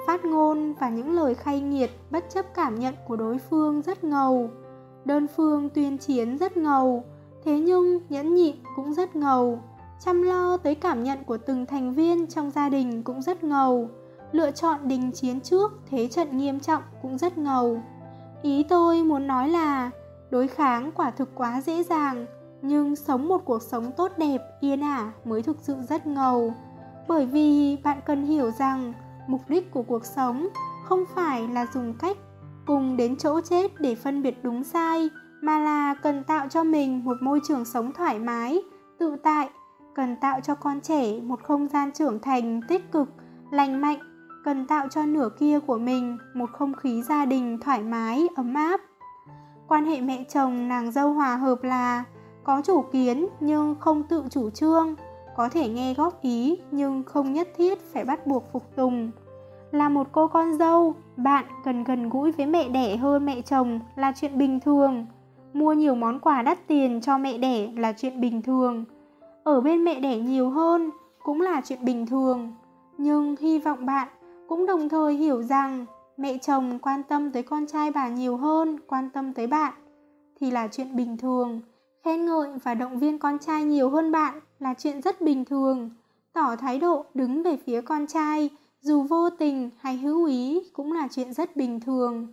Phát ngôn và những lời khay nghiệt bất chấp cảm nhận của đối phương rất ngầu. Đơn phương tuyên chiến rất ngầu, thế nhưng nhẫn nhịn cũng rất ngầu. Chăm lo tới cảm nhận của từng thành viên trong gia đình cũng rất ngầu. Lựa chọn đình chiến trước thế trận nghiêm trọng cũng rất ngầu. Ý tôi muốn nói là đối kháng quả thực quá dễ dàng, nhưng sống một cuộc sống tốt đẹp, yên ả mới thực sự rất ngầu. Bởi vì bạn cần hiểu rằng mục đích của cuộc sống không phải là dùng cách cùng đến chỗ chết để phân biệt đúng sai, mà là cần tạo cho mình một môi trường sống thoải mái, tự tại, cần tạo cho con trẻ một không gian trưởng thành tích cực, lành mạnh, cần tạo cho nửa kia của mình một không khí gia đình thoải mái, ấm áp. Quan hệ mẹ chồng nàng dâu hòa hợp là có chủ kiến nhưng không tự chủ trương, có thể nghe góp ý nhưng không nhất thiết phải bắt buộc phục tùng. Là một cô con dâu, bạn cần gần gũi với mẹ đẻ hơn mẹ chồng là chuyện bình thường. Mua nhiều món quà đắt tiền cho mẹ đẻ là chuyện bình thường. Ở bên mẹ đẻ nhiều hơn cũng là chuyện bình thường. Nhưng hy vọng bạn cũng đồng thời hiểu rằng mẹ chồng quan tâm tới con trai bà nhiều hơn, quan tâm tới bạn. Thì là chuyện bình thường. Khen ngợi và động viên con trai nhiều hơn bạn là chuyện rất bình thường. Tỏ thái độ đứng về phía con trai, dù vô tình hay hữu ý cũng là chuyện rất bình thường.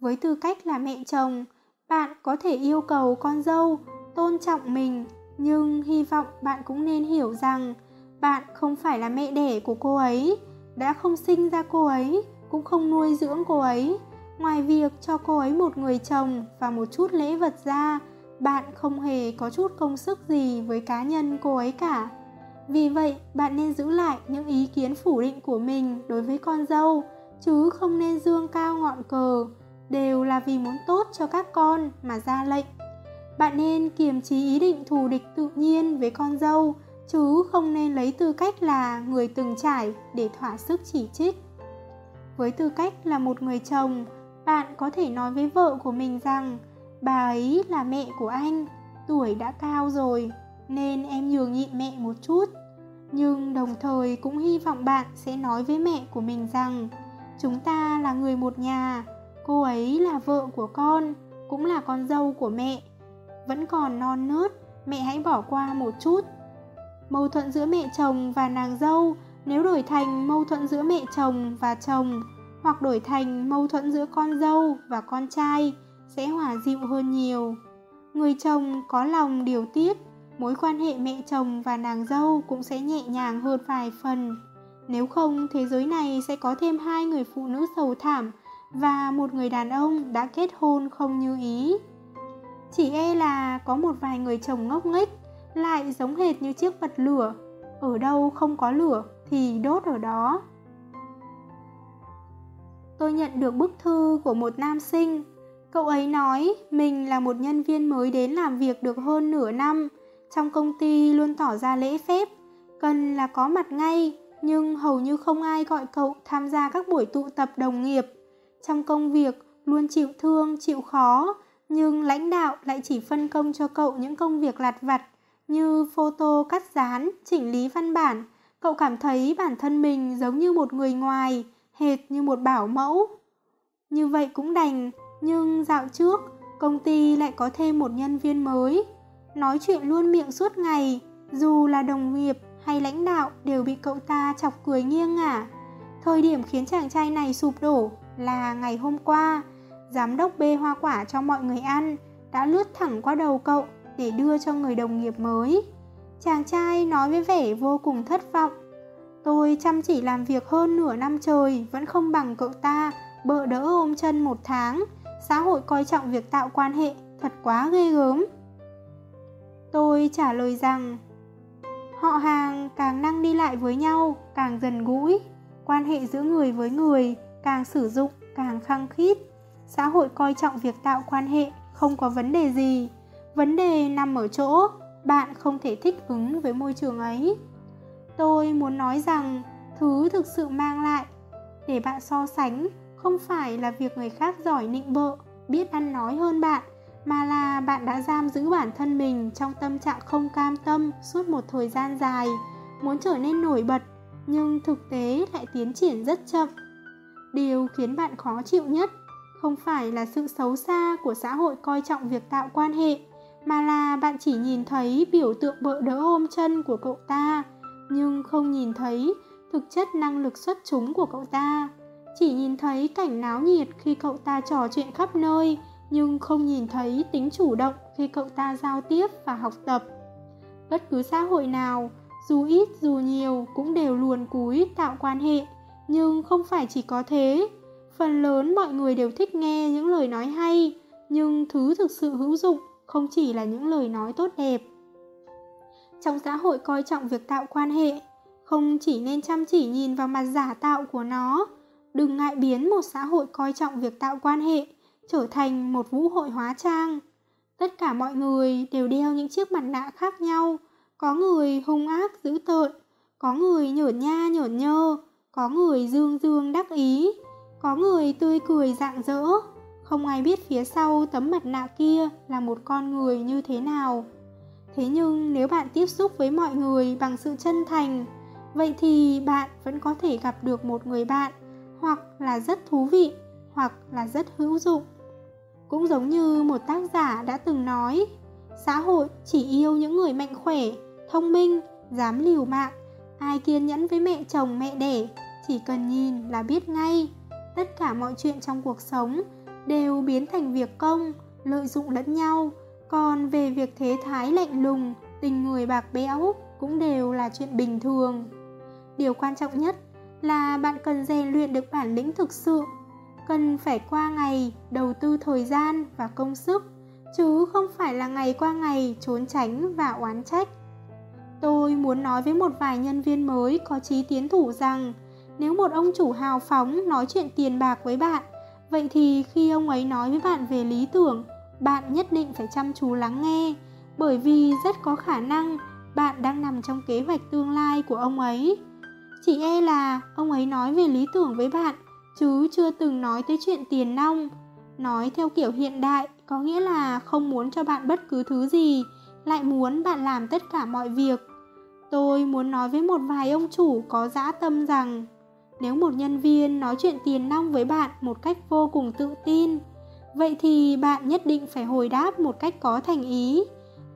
Với tư cách là mẹ chồng, bạn có thể yêu cầu con dâu tôn trọng mình, nhưng hy vọng bạn cũng nên hiểu rằng bạn không phải là mẹ đẻ của cô ấy, đã không sinh ra cô ấy cũng không nuôi dưỡng cô ấy. Ngoài việc cho cô ấy một người chồng và một chút lễ vật ra, bạn không hề có chút công sức gì với cá nhân cô ấy cả. Vì vậy, bạn nên giữ lại những ý kiến phủ định của mình đối với con dâu, chứ không nên dương cao ngọn cờ. Đều là vì muốn tốt cho các con mà ra lệnh. Bạn nên kiềm chế ý định thù địch tự nhiên với con dâu, chứ không nên lấy tư cách là người từng trải để thỏa sức chỉ trích với tư cách là một người chồng, bạn có thể nói với vợ của mình rằng, bà ấy là mẹ của anh, tuổi đã cao rồi, nên em nhường nhịn mẹ một chút. Nhưng đồng thời cũng hy vọng bạn sẽ nói với mẹ của mình rằng, chúng ta là người một nhà, cô ấy là vợ của con, cũng là con dâu của mẹ. Vẫn còn non nớt, mẹ hãy bỏ qua một chút. Mâu thuẫn giữa mẹ chồng và nàng dâu nếu đổi thành mâu thuẫn giữa mẹ chồng và chồng hoặc đổi thành mâu thuẫn giữa con dâu và con trai sẽ hòa dịu hơn nhiều. Người chồng có lòng điều tiết, mối quan hệ mẹ chồng và nàng dâu cũng sẽ nhẹ nhàng hơn vài phần. Nếu không, thế giới này sẽ có thêm hai người phụ nữ sầu thảm và một người đàn ông đã kết hôn không như ý. Chỉ e là có một vài người chồng ngốc nghếch, lại giống hệt như chiếc bật lửa. Ở đâu không có lửa thì đốt ở đó tôi nhận được bức thư của một nam sinh. Cậu ấy nói mình là một nhân viên mới đến làm việc được hơn nửa năm. Trong công ty luôn tỏ ra lễ phép. Cần là có mặt ngay nhưng hầu như không ai gọi cậu tham gia các buổi tụ tập đồng nghiệp. Trong công việc luôn chịu thương, chịu khó, nhưng lãnh đạo lại chỉ phân công cho cậu những công việc lặt vặt như photo cắt dán, chỉnh lý văn bản. Cậu cảm thấy bản thân mình giống như một người ngoài, hệt như một bảo mẫu. Như vậy cũng đành, nhưng dạo trước, công ty lại có thêm một nhân viên mới. Nói chuyện luôn miệng suốt ngày, dù là đồng nghiệp hay lãnh đạo đều bị cậu ta chọc cười nghiêng ngả. Thời điểm khiến chàng trai này sụp đổ là ngày hôm qua, giám đốc bê hoa quả cho mọi người ăn đã lướt thẳng qua đầu cậu để đưa cho người đồng nghiệp mới. Chàng trai nói với vẻ vô cùng thất vọng. Tôi chăm chỉ làm việc hơn nửa năm trời vẫn không bằng cậu ta, bợ đỡ ôm chân một tháng. Xã hội coi trọng việc tạo quan hệ, thật quá ghê gớm. Tôi trả lời rằng Họ hàng càng năng đi lại với nhau, càng gần gũi Quan hệ giữa người với người càng sử dụng, càng khăng khít Xã hội coi trọng việc tạo quan hệ, không có vấn đề gì Vấn đề nằm ở chỗ bạn không thể thích ứng với môi trường ấy Tôi muốn nói rằng thứ thực sự mang lại để bạn so sánh không phải là việc người khác giỏi nịnh bợ, biết ăn nói hơn bạn mà là bạn đã giam giữ bản thân mình trong tâm trạng không cam tâm suốt một thời gian dài, muốn trở nên nổi bật, nhưng thực tế lại tiến triển rất chậm. Điều khiến bạn khó chịu nhất không phải là sự xấu xa của xã hội coi trọng việc tạo quan hệ, mà là bạn chỉ nhìn thấy biểu tượng bợ đỡ ôm chân của cậu ta, nhưng không nhìn thấy thực chất năng lực xuất chúng của cậu ta. Chỉ nhìn thấy cảnh náo nhiệt khi cậu ta trò chuyện khắp nơi, nhưng không nhìn thấy tính chủ động khi cậu ta giao tiếp và học tập. Bất cứ xã hội nào, dù ít dù nhiều cũng đều luồn cúi tạo quan hệ, nhưng không phải chỉ có thế. Phần lớn mọi người đều thích nghe những lời nói hay, nhưng thứ thực sự hữu dụng không chỉ là những lời nói tốt đẹp. Trong xã hội coi trọng việc tạo quan hệ, không chỉ nên chăm chỉ nhìn vào mặt giả tạo của nó, đừng ngại biến một xã hội coi trọng việc tạo quan hệ trở thành một vũ hội hóa trang. Tất cả mọi người đều đeo những chiếc mặt nạ khác nhau, có người hung ác dữ tợn, có người nhởn nha nhởn nhơ, có người dương dương đắc ý, có người tươi cười rạng rỡ. Không ai biết phía sau tấm mặt nạ kia là một con người như thế nào. Thế nhưng nếu bạn tiếp xúc với mọi người bằng sự chân thành, vậy thì bạn vẫn có thể gặp được một người bạn hoặc là rất thú vị hoặc là rất hữu dụng. Cũng giống như một tác giả đã từng nói, xã hội chỉ yêu những người mạnh khỏe, thông minh, dám liều mạng, ai kiên nhẫn với mẹ chồng mẹ đẻ, chỉ cần nhìn là biết ngay. Tất cả mọi chuyện trong cuộc sống đều biến thành việc công, lợi dụng lẫn nhau, còn về việc thế thái lạnh lùng, tình người bạc bẽo cũng đều là chuyện bình thường. Điều quan trọng nhất là bạn cần rèn luyện được bản lĩnh thực sự cần phải qua ngày đầu tư thời gian và công sức chứ không phải là ngày qua ngày trốn tránh và oán trách tôi muốn nói với một vài nhân viên mới có chí tiến thủ rằng nếu một ông chủ hào phóng nói chuyện tiền bạc với bạn vậy thì khi ông ấy nói với bạn về lý tưởng bạn nhất định phải chăm chú lắng nghe bởi vì rất có khả năng bạn đang nằm trong kế hoạch tương lai của ông ấy chỉ e là ông ấy nói về lý tưởng với bạn chứ chưa từng nói tới chuyện tiền nong. Nói theo kiểu hiện đại có nghĩa là không muốn cho bạn bất cứ thứ gì, lại muốn bạn làm tất cả mọi việc. Tôi muốn nói với một vài ông chủ có dã tâm rằng nếu một nhân viên nói chuyện tiền nong với bạn một cách vô cùng tự tin, vậy thì bạn nhất định phải hồi đáp một cách có thành ý,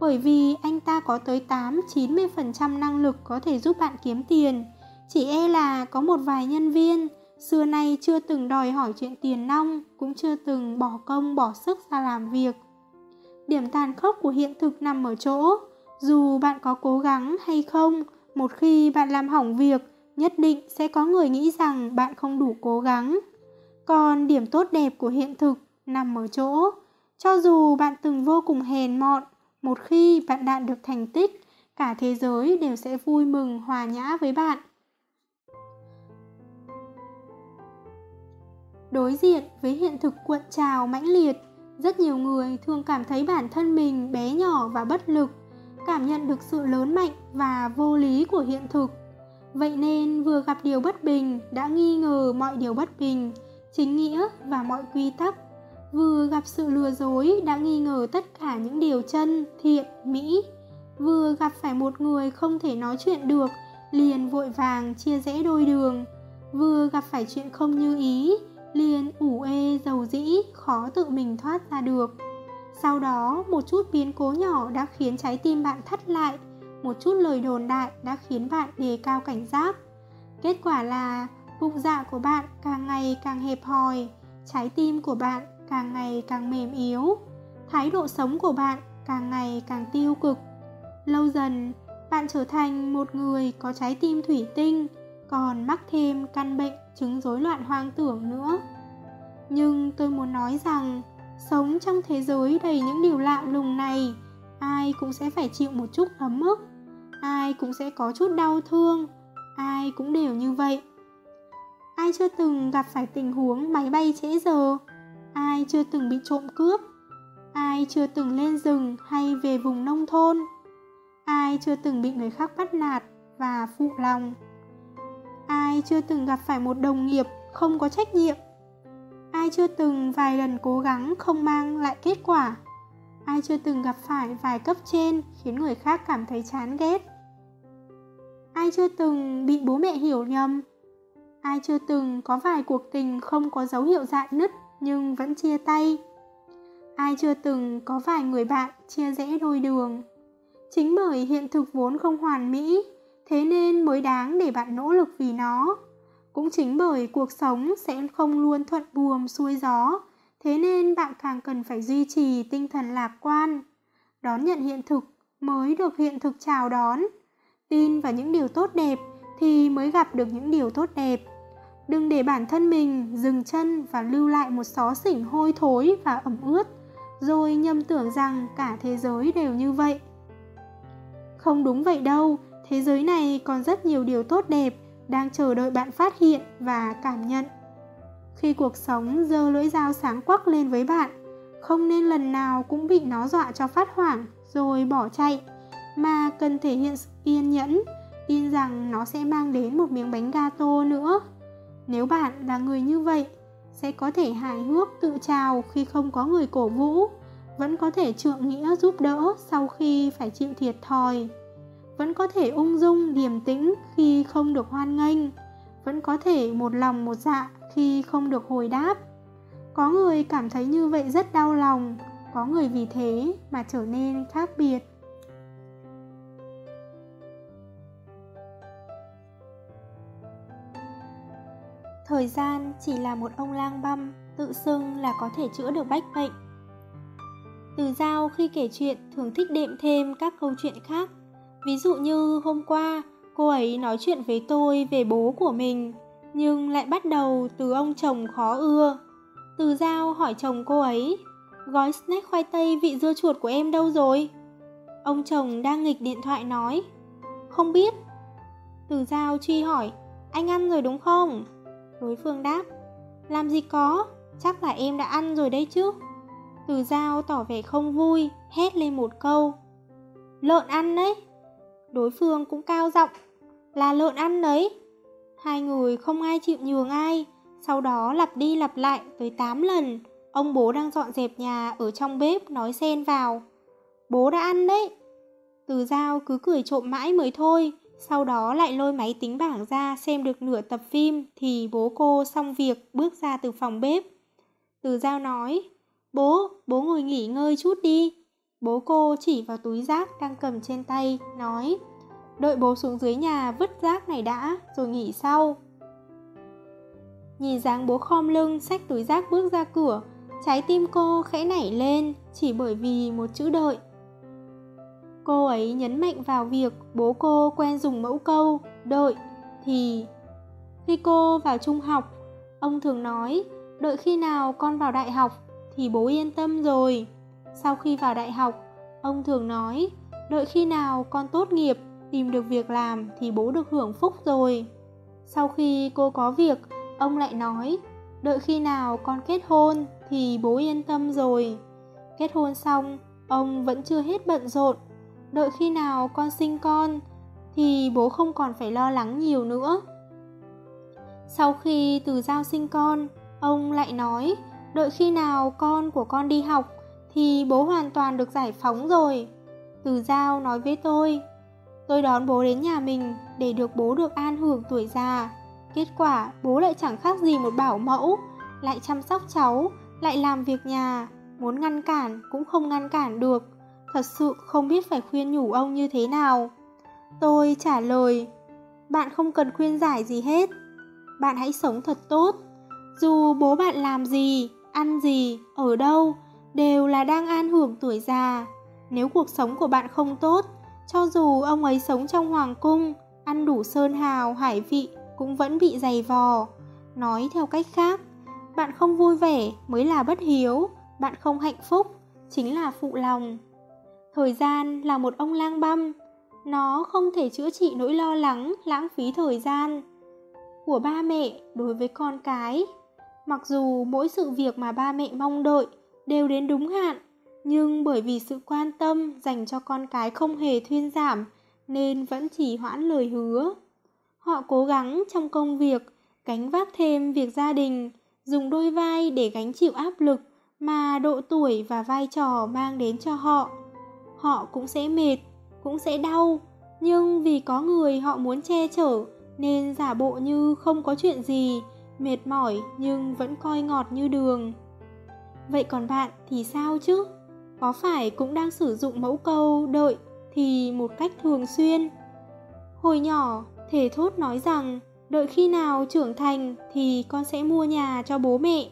bởi vì anh ta có tới 8-90% năng lực có thể giúp bạn kiếm tiền. Chỉ e là có một vài nhân viên xưa nay chưa từng đòi hỏi chuyện tiền nong, cũng chưa từng bỏ công bỏ sức ra làm việc. Điểm tàn khốc của hiện thực nằm ở chỗ, dù bạn có cố gắng hay không, một khi bạn làm hỏng việc, nhất định sẽ có người nghĩ rằng bạn không đủ cố gắng. Còn điểm tốt đẹp của hiện thực nằm ở chỗ, cho dù bạn từng vô cùng hèn mọn, một khi bạn đạt được thành tích, cả thế giới đều sẽ vui mừng hòa nhã với bạn. Đối diện với hiện thực cuộn trào mãnh liệt, rất nhiều người thường cảm thấy bản thân mình bé nhỏ và bất lực, cảm nhận được sự lớn mạnh và vô lý của hiện thực. Vậy nên vừa gặp điều bất bình đã nghi ngờ mọi điều bất bình, chính nghĩa và mọi quy tắc vừa gặp sự lừa dối đã nghi ngờ tất cả những điều chân, thiện, mỹ, vừa gặp phải một người không thể nói chuyện được, liền vội vàng chia rẽ đôi đường, vừa gặp phải chuyện không như ý, liền ủ ê dầu dĩ, khó tự mình thoát ra được. Sau đó, một chút biến cố nhỏ đã khiến trái tim bạn thắt lại, một chút lời đồn đại đã khiến bạn đề cao cảnh giác. Kết quả là bụng dạ của bạn càng ngày càng hẹp hòi, trái tim của bạn càng ngày càng mềm yếu, thái độ sống của bạn càng ngày càng tiêu cực. Lâu dần, bạn trở thành một người có trái tim thủy tinh, còn mắc thêm căn bệnh chứng rối loạn hoang tưởng nữa. Nhưng tôi muốn nói rằng, sống trong thế giới đầy những điều lạ lùng này, ai cũng sẽ phải chịu một chút ấm ức, ai cũng sẽ có chút đau thương, ai cũng đều như vậy. Ai chưa từng gặp phải tình huống máy bay trễ giờ, ai chưa từng bị trộm cướp, ai chưa từng lên rừng hay về vùng nông thôn, ai chưa từng bị người khác bắt nạt và phụ lòng, ai chưa từng gặp phải một đồng nghiệp không có trách nhiệm, ai chưa từng vài lần cố gắng không mang lại kết quả, ai chưa từng gặp phải vài cấp trên khiến người khác cảm thấy chán ghét, ai chưa từng bị bố mẹ hiểu nhầm, ai chưa từng có vài cuộc tình không có dấu hiệu dạn nứt? Nhưng vẫn chia tay. Ai chưa từng có vài người bạn chia rẽ đôi đường. Chính bởi hiện thực vốn không hoàn mỹ, thế nên mới đáng để bạn nỗ lực vì nó. Cũng chính bởi cuộc sống sẽ không luôn thuận buồm xuôi gió, thế nên bạn càng cần phải duy trì tinh thần lạc quan, đón nhận hiện thực mới được hiện thực chào đón. Tin vào những điều tốt đẹp thì mới gặp được những điều tốt đẹp. Đừng để bản thân mình dừng chân và lưu lại một xó xỉnh hôi thối và ẩm ướt, rồi nhầm tưởng rằng cả thế giới đều như vậy. Không đúng vậy đâu, thế giới này còn rất nhiều điều tốt đẹp đang chờ đợi bạn phát hiện và cảm nhận. Khi cuộc sống giơ lưỡi dao sáng quắc lên với bạn, không nên lần nào cũng bị nó dọa cho phát hoảng rồi bỏ chạy, mà cần thể hiện kiên nhẫn, tin rằng nó sẽ mang đến một miếng bánh gato nữa. Nếu bạn là người như vậy, sẽ có thể hài hước tự trào khi không có người cổ vũ, vẫn có thể trượng nghĩa giúp đỡ sau khi phải chịu thiệt thòi, vẫn có thể ung dung điềm tĩnh khi không được hoan nghênh, vẫn có thể một lòng một dạ khi không được hồi đáp. Có người cảm thấy như vậy rất đau lòng, có người vì thế mà trở nên khác biệt. Thời gian chỉ là một ông lang băm, tự xưng là có thể chữa được bách bệnh. Từ Giao khi kể chuyện thường thích đệm thêm các câu chuyện khác. Ví dụ như hôm qua, cô ấy nói chuyện với tôi về bố của mình, nhưng lại bắt đầu từ ông chồng khó ưa. Từ Giao hỏi chồng cô ấy, gói snack khoai tây vị dưa chuột của em đâu rồi? Ông chồng đang nghịch điện thoại nói, không biết. Từ Giao truy hỏi, anh ăn rồi đúng không? Đối phương đáp, Làm gì có, Chắc là em đã ăn rồi đấy chứ. Từ dao tỏ vẻ không vui, Hét lên một câu, Lợn ăn đấy. Đối phương cũng cao giọng, Là lợn ăn đấy. Hai người không ai chịu nhường ai, Sau đó lặp đi lặp lại tới 8 lần. Ông bố đang dọn dẹp nhà Ở trong bếp nói xen vào, Bố đã ăn đấy. Từ dao cứ cười trộm mãi mới thôi sau đó lại lôi máy tính bảng ra xem được nửa tập phim thì bố cô xong việc bước ra từ phòng bếp. Từ Giao nói, bố, bố ngồi nghỉ ngơi chút đi. Bố cô chỉ vào túi rác đang cầm trên tay, nói, đợi bố xuống dưới nhà vứt rác này đã, rồi nghỉ sau. Nhìn dáng bố khom lưng xách túi rác bước ra cửa, trái tim cô khẽ nảy lên chỉ bởi vì một chữ đợi. Cô ấy nhấn mạnh vào việc bố cô quen dùng mẫu câu đợi thì khi cô vào trung học, ông thường nói đợi khi nào con vào đại học thì bố yên tâm rồi. Sau khi vào đại học, ông thường nói đợi khi nào con tốt nghiệp, tìm được việc làm thì bố được hưởng phúc rồi. Sau khi cô có việc, ông lại nói đợi khi nào con kết hôn thì bố yên tâm rồi. Kết hôn xong, ông vẫn chưa hết bận rộn đợi khi nào con sinh con thì bố không còn phải lo lắng nhiều nữa. Sau khi từ giao sinh con, ông lại nói Đợi khi nào con của con đi học thì bố hoàn toàn được giải phóng rồi. Từ Giao nói với tôi, tôi đón bố đến nhà mình để được bố được an hưởng tuổi già. Kết quả bố lại chẳng khác gì một bảo mẫu, lại chăm sóc cháu, lại làm việc nhà, muốn ngăn cản cũng không ngăn cản được. Thật sự không biết phải khuyên nhủ ông như thế nào. Tôi trả lời, bạn không cần khuyên giải gì hết. Bạn hãy sống thật tốt. Dù bố bạn làm gì, ăn gì, ở đâu, đều là đang an hưởng tuổi già. Nếu cuộc sống của bạn không tốt, cho dù ông ấy sống trong hoàng cung, ăn đủ sơn hào, hải vị cũng vẫn bị dày vò. Nói theo cách khác, bạn không vui vẻ mới là bất hiếu, bạn không hạnh phúc chính là phụ lòng. Thời gian là một ông lang băm, nó không thể chữa trị nỗi lo lắng, lãng phí thời gian của ba mẹ đối với con cái. Mặc dù mỗi sự việc mà ba mẹ mong đợi đều đến đúng hạn, nhưng bởi vì sự quan tâm dành cho con cái không hề thuyên giảm nên vẫn chỉ hoãn lời hứa. Họ cố gắng trong công việc, gánh vác thêm việc gia đình, dùng đôi vai để gánh chịu áp lực mà độ tuổi và vai trò mang đến cho họ. Họ cũng sẽ mệt, cũng sẽ đau, nhưng vì có người họ muốn che chở nên giả bộ như không có chuyện gì, mệt mỏi nhưng vẫn coi ngọt như đường. Vậy còn bạn thì sao chứ? Có phải cũng đang sử dụng mẫu câu đợi thì một cách thường xuyên? Hồi nhỏ, thể thốt nói rằng đợi khi nào trưởng thành thì con sẽ mua nhà cho bố mẹ.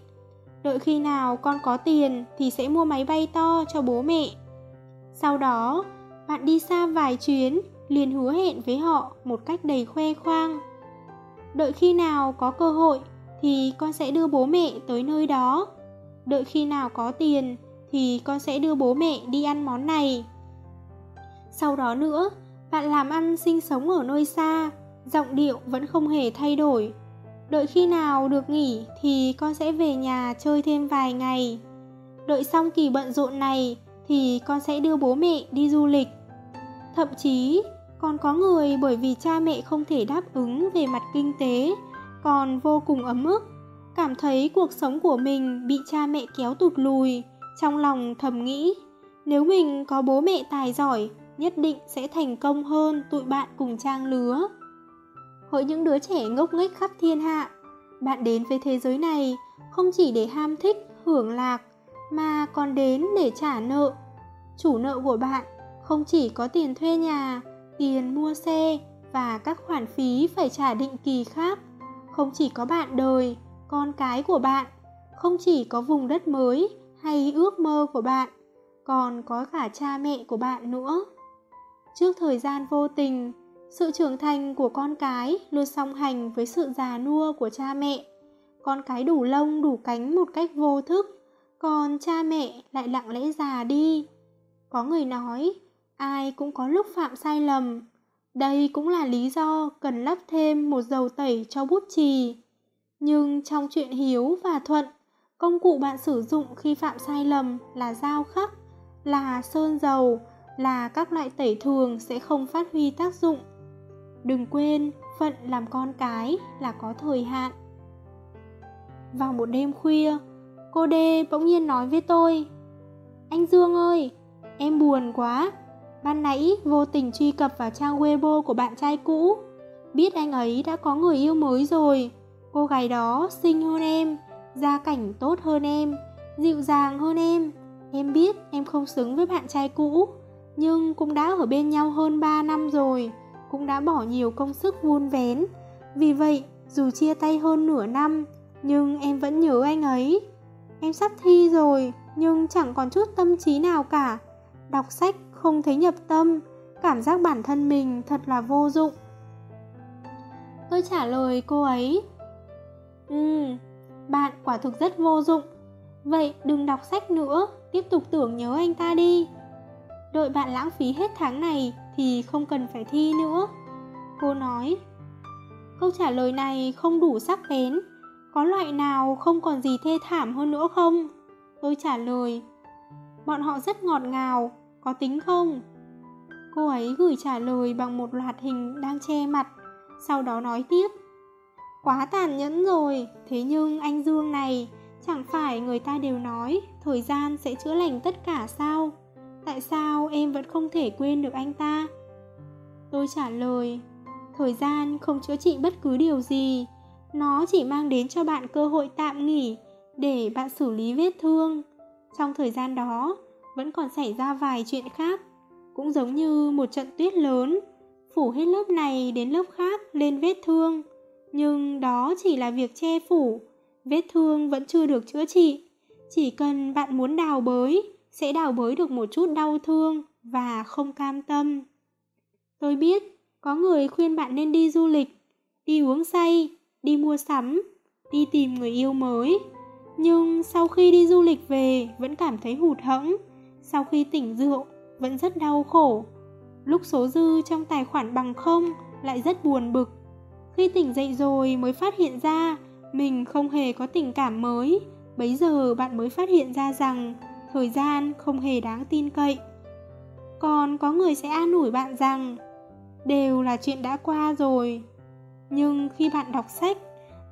Đợi khi nào con có tiền thì sẽ mua máy bay to cho bố mẹ. Sau đó, bạn đi xa vài chuyến liền hứa hẹn với họ một cách đầy khoe khoang. Đợi khi nào có cơ hội thì con sẽ đưa bố mẹ tới nơi đó. Đợi khi nào có tiền thì con sẽ đưa bố mẹ đi ăn món này. Sau đó nữa, bạn làm ăn sinh sống ở nơi xa, giọng điệu vẫn không hề thay đổi. Đợi khi nào được nghỉ thì con sẽ về nhà chơi thêm vài ngày. Đợi xong kỳ bận rộn này thì con sẽ đưa bố mẹ đi du lịch. Thậm chí, còn có người bởi vì cha mẹ không thể đáp ứng về mặt kinh tế, còn vô cùng ấm ức, cảm thấy cuộc sống của mình bị cha mẹ kéo tụt lùi, trong lòng thầm nghĩ, nếu mình có bố mẹ tài giỏi, nhất định sẽ thành công hơn tụi bạn cùng trang lứa. Hỡi những đứa trẻ ngốc nghếch khắp thiên hạ, bạn đến với thế giới này không chỉ để ham thích, hưởng lạc, mà còn đến để trả nợ. Chủ nợ của bạn không chỉ có tiền thuê nhà, tiền mua xe và các khoản phí phải trả định kỳ khác. Không chỉ có bạn đời, con cái của bạn, không chỉ có vùng đất mới hay ước mơ của bạn, còn có cả cha mẹ của bạn nữa. Trước thời gian vô tình, sự trưởng thành của con cái luôn song hành với sự già nua của cha mẹ. Con cái đủ lông đủ cánh một cách vô thức, còn cha mẹ lại lặng lẽ già đi. Có người nói, ai cũng có lúc phạm sai lầm. Đây cũng là lý do cần lắp thêm một dầu tẩy cho bút chì. Nhưng trong chuyện hiếu và thuận, công cụ bạn sử dụng khi phạm sai lầm là dao khắc, là sơn dầu, là các loại tẩy thường sẽ không phát huy tác dụng. Đừng quên, phận làm con cái là có thời hạn. Vào một đêm khuya, cô đê bỗng nhiên nói với tôi Anh Dương ơi, em buồn quá. Ban nãy vô tình truy cập vào trang Weibo của bạn trai cũ. Biết anh ấy đã có người yêu mới rồi. Cô gái đó xinh hơn em, Gia cảnh tốt hơn em, Dịu dàng hơn em. Em biết em không xứng với bạn trai cũ, Nhưng cũng đã ở bên nhau hơn 3 năm rồi, Cũng đã bỏ nhiều công sức vun vén. Vì vậy, dù chia tay hơn nửa năm, Nhưng em vẫn nhớ anh ấy. Em sắp thi rồi, Nhưng chẳng còn chút tâm trí nào cả. Đọc sách không thấy nhập tâm Cảm giác bản thân mình thật là vô dụng. Tôi trả lời cô ấy Ừ, bạn quả thực rất vô dụng. Vậy đừng đọc sách nữa Tiếp tục tưởng nhớ anh ta đi. Đợi bạn lãng phí hết tháng này Thì không cần phải thi nữa. Cô nói. Câu trả lời này không đủ sắc bén. Có loại nào không còn gì thê thảm hơn nữa không? Tôi trả lời. Bọn họ rất ngọt ngào có tính không? Cô ấy gửi trả lời bằng một loạt hình đang che mặt Sau đó nói tiếp Quá tàn nhẫn rồi Thế nhưng anh Dương này Chẳng phải người ta đều nói thời gian sẽ chữa lành tất cả sao? Tại sao em vẫn không thể quên được anh ta? Tôi trả lời, thời gian không chữa trị bất cứ điều gì, nó chỉ mang đến cho bạn cơ hội tạm nghỉ để bạn xử lý vết thương. Trong thời gian đó, vẫn còn xảy ra vài chuyện khác, cũng giống như một trận tuyết lớn, phủ hết lớp này đến lớp khác lên vết thương. Nhưng đó chỉ là việc che phủ, vết thương vẫn chưa được chữa trị. Chỉ cần bạn muốn đào bới, sẽ đào bới được một chút đau thương và không cam tâm. Tôi biết, có người khuyên bạn nên đi du lịch, đi uống say, đi mua sắm, đi tìm người yêu mới. Nhưng sau khi đi du lịch về vẫn cảm thấy hụt hẫng, sau khi tỉnh rượu vẫn rất đau khổ. Lúc số dư trong tài khoản bằng không lại rất buồn bực. Khi tỉnh dậy rồi mới phát hiện ra mình không hề có tình cảm mới, bấy giờ bạn mới phát hiện ra rằng thời gian không hề đáng tin cậy. Còn có người sẽ an ủi bạn rằng đều là chuyện đã qua rồi. Nhưng khi bạn đọc sách,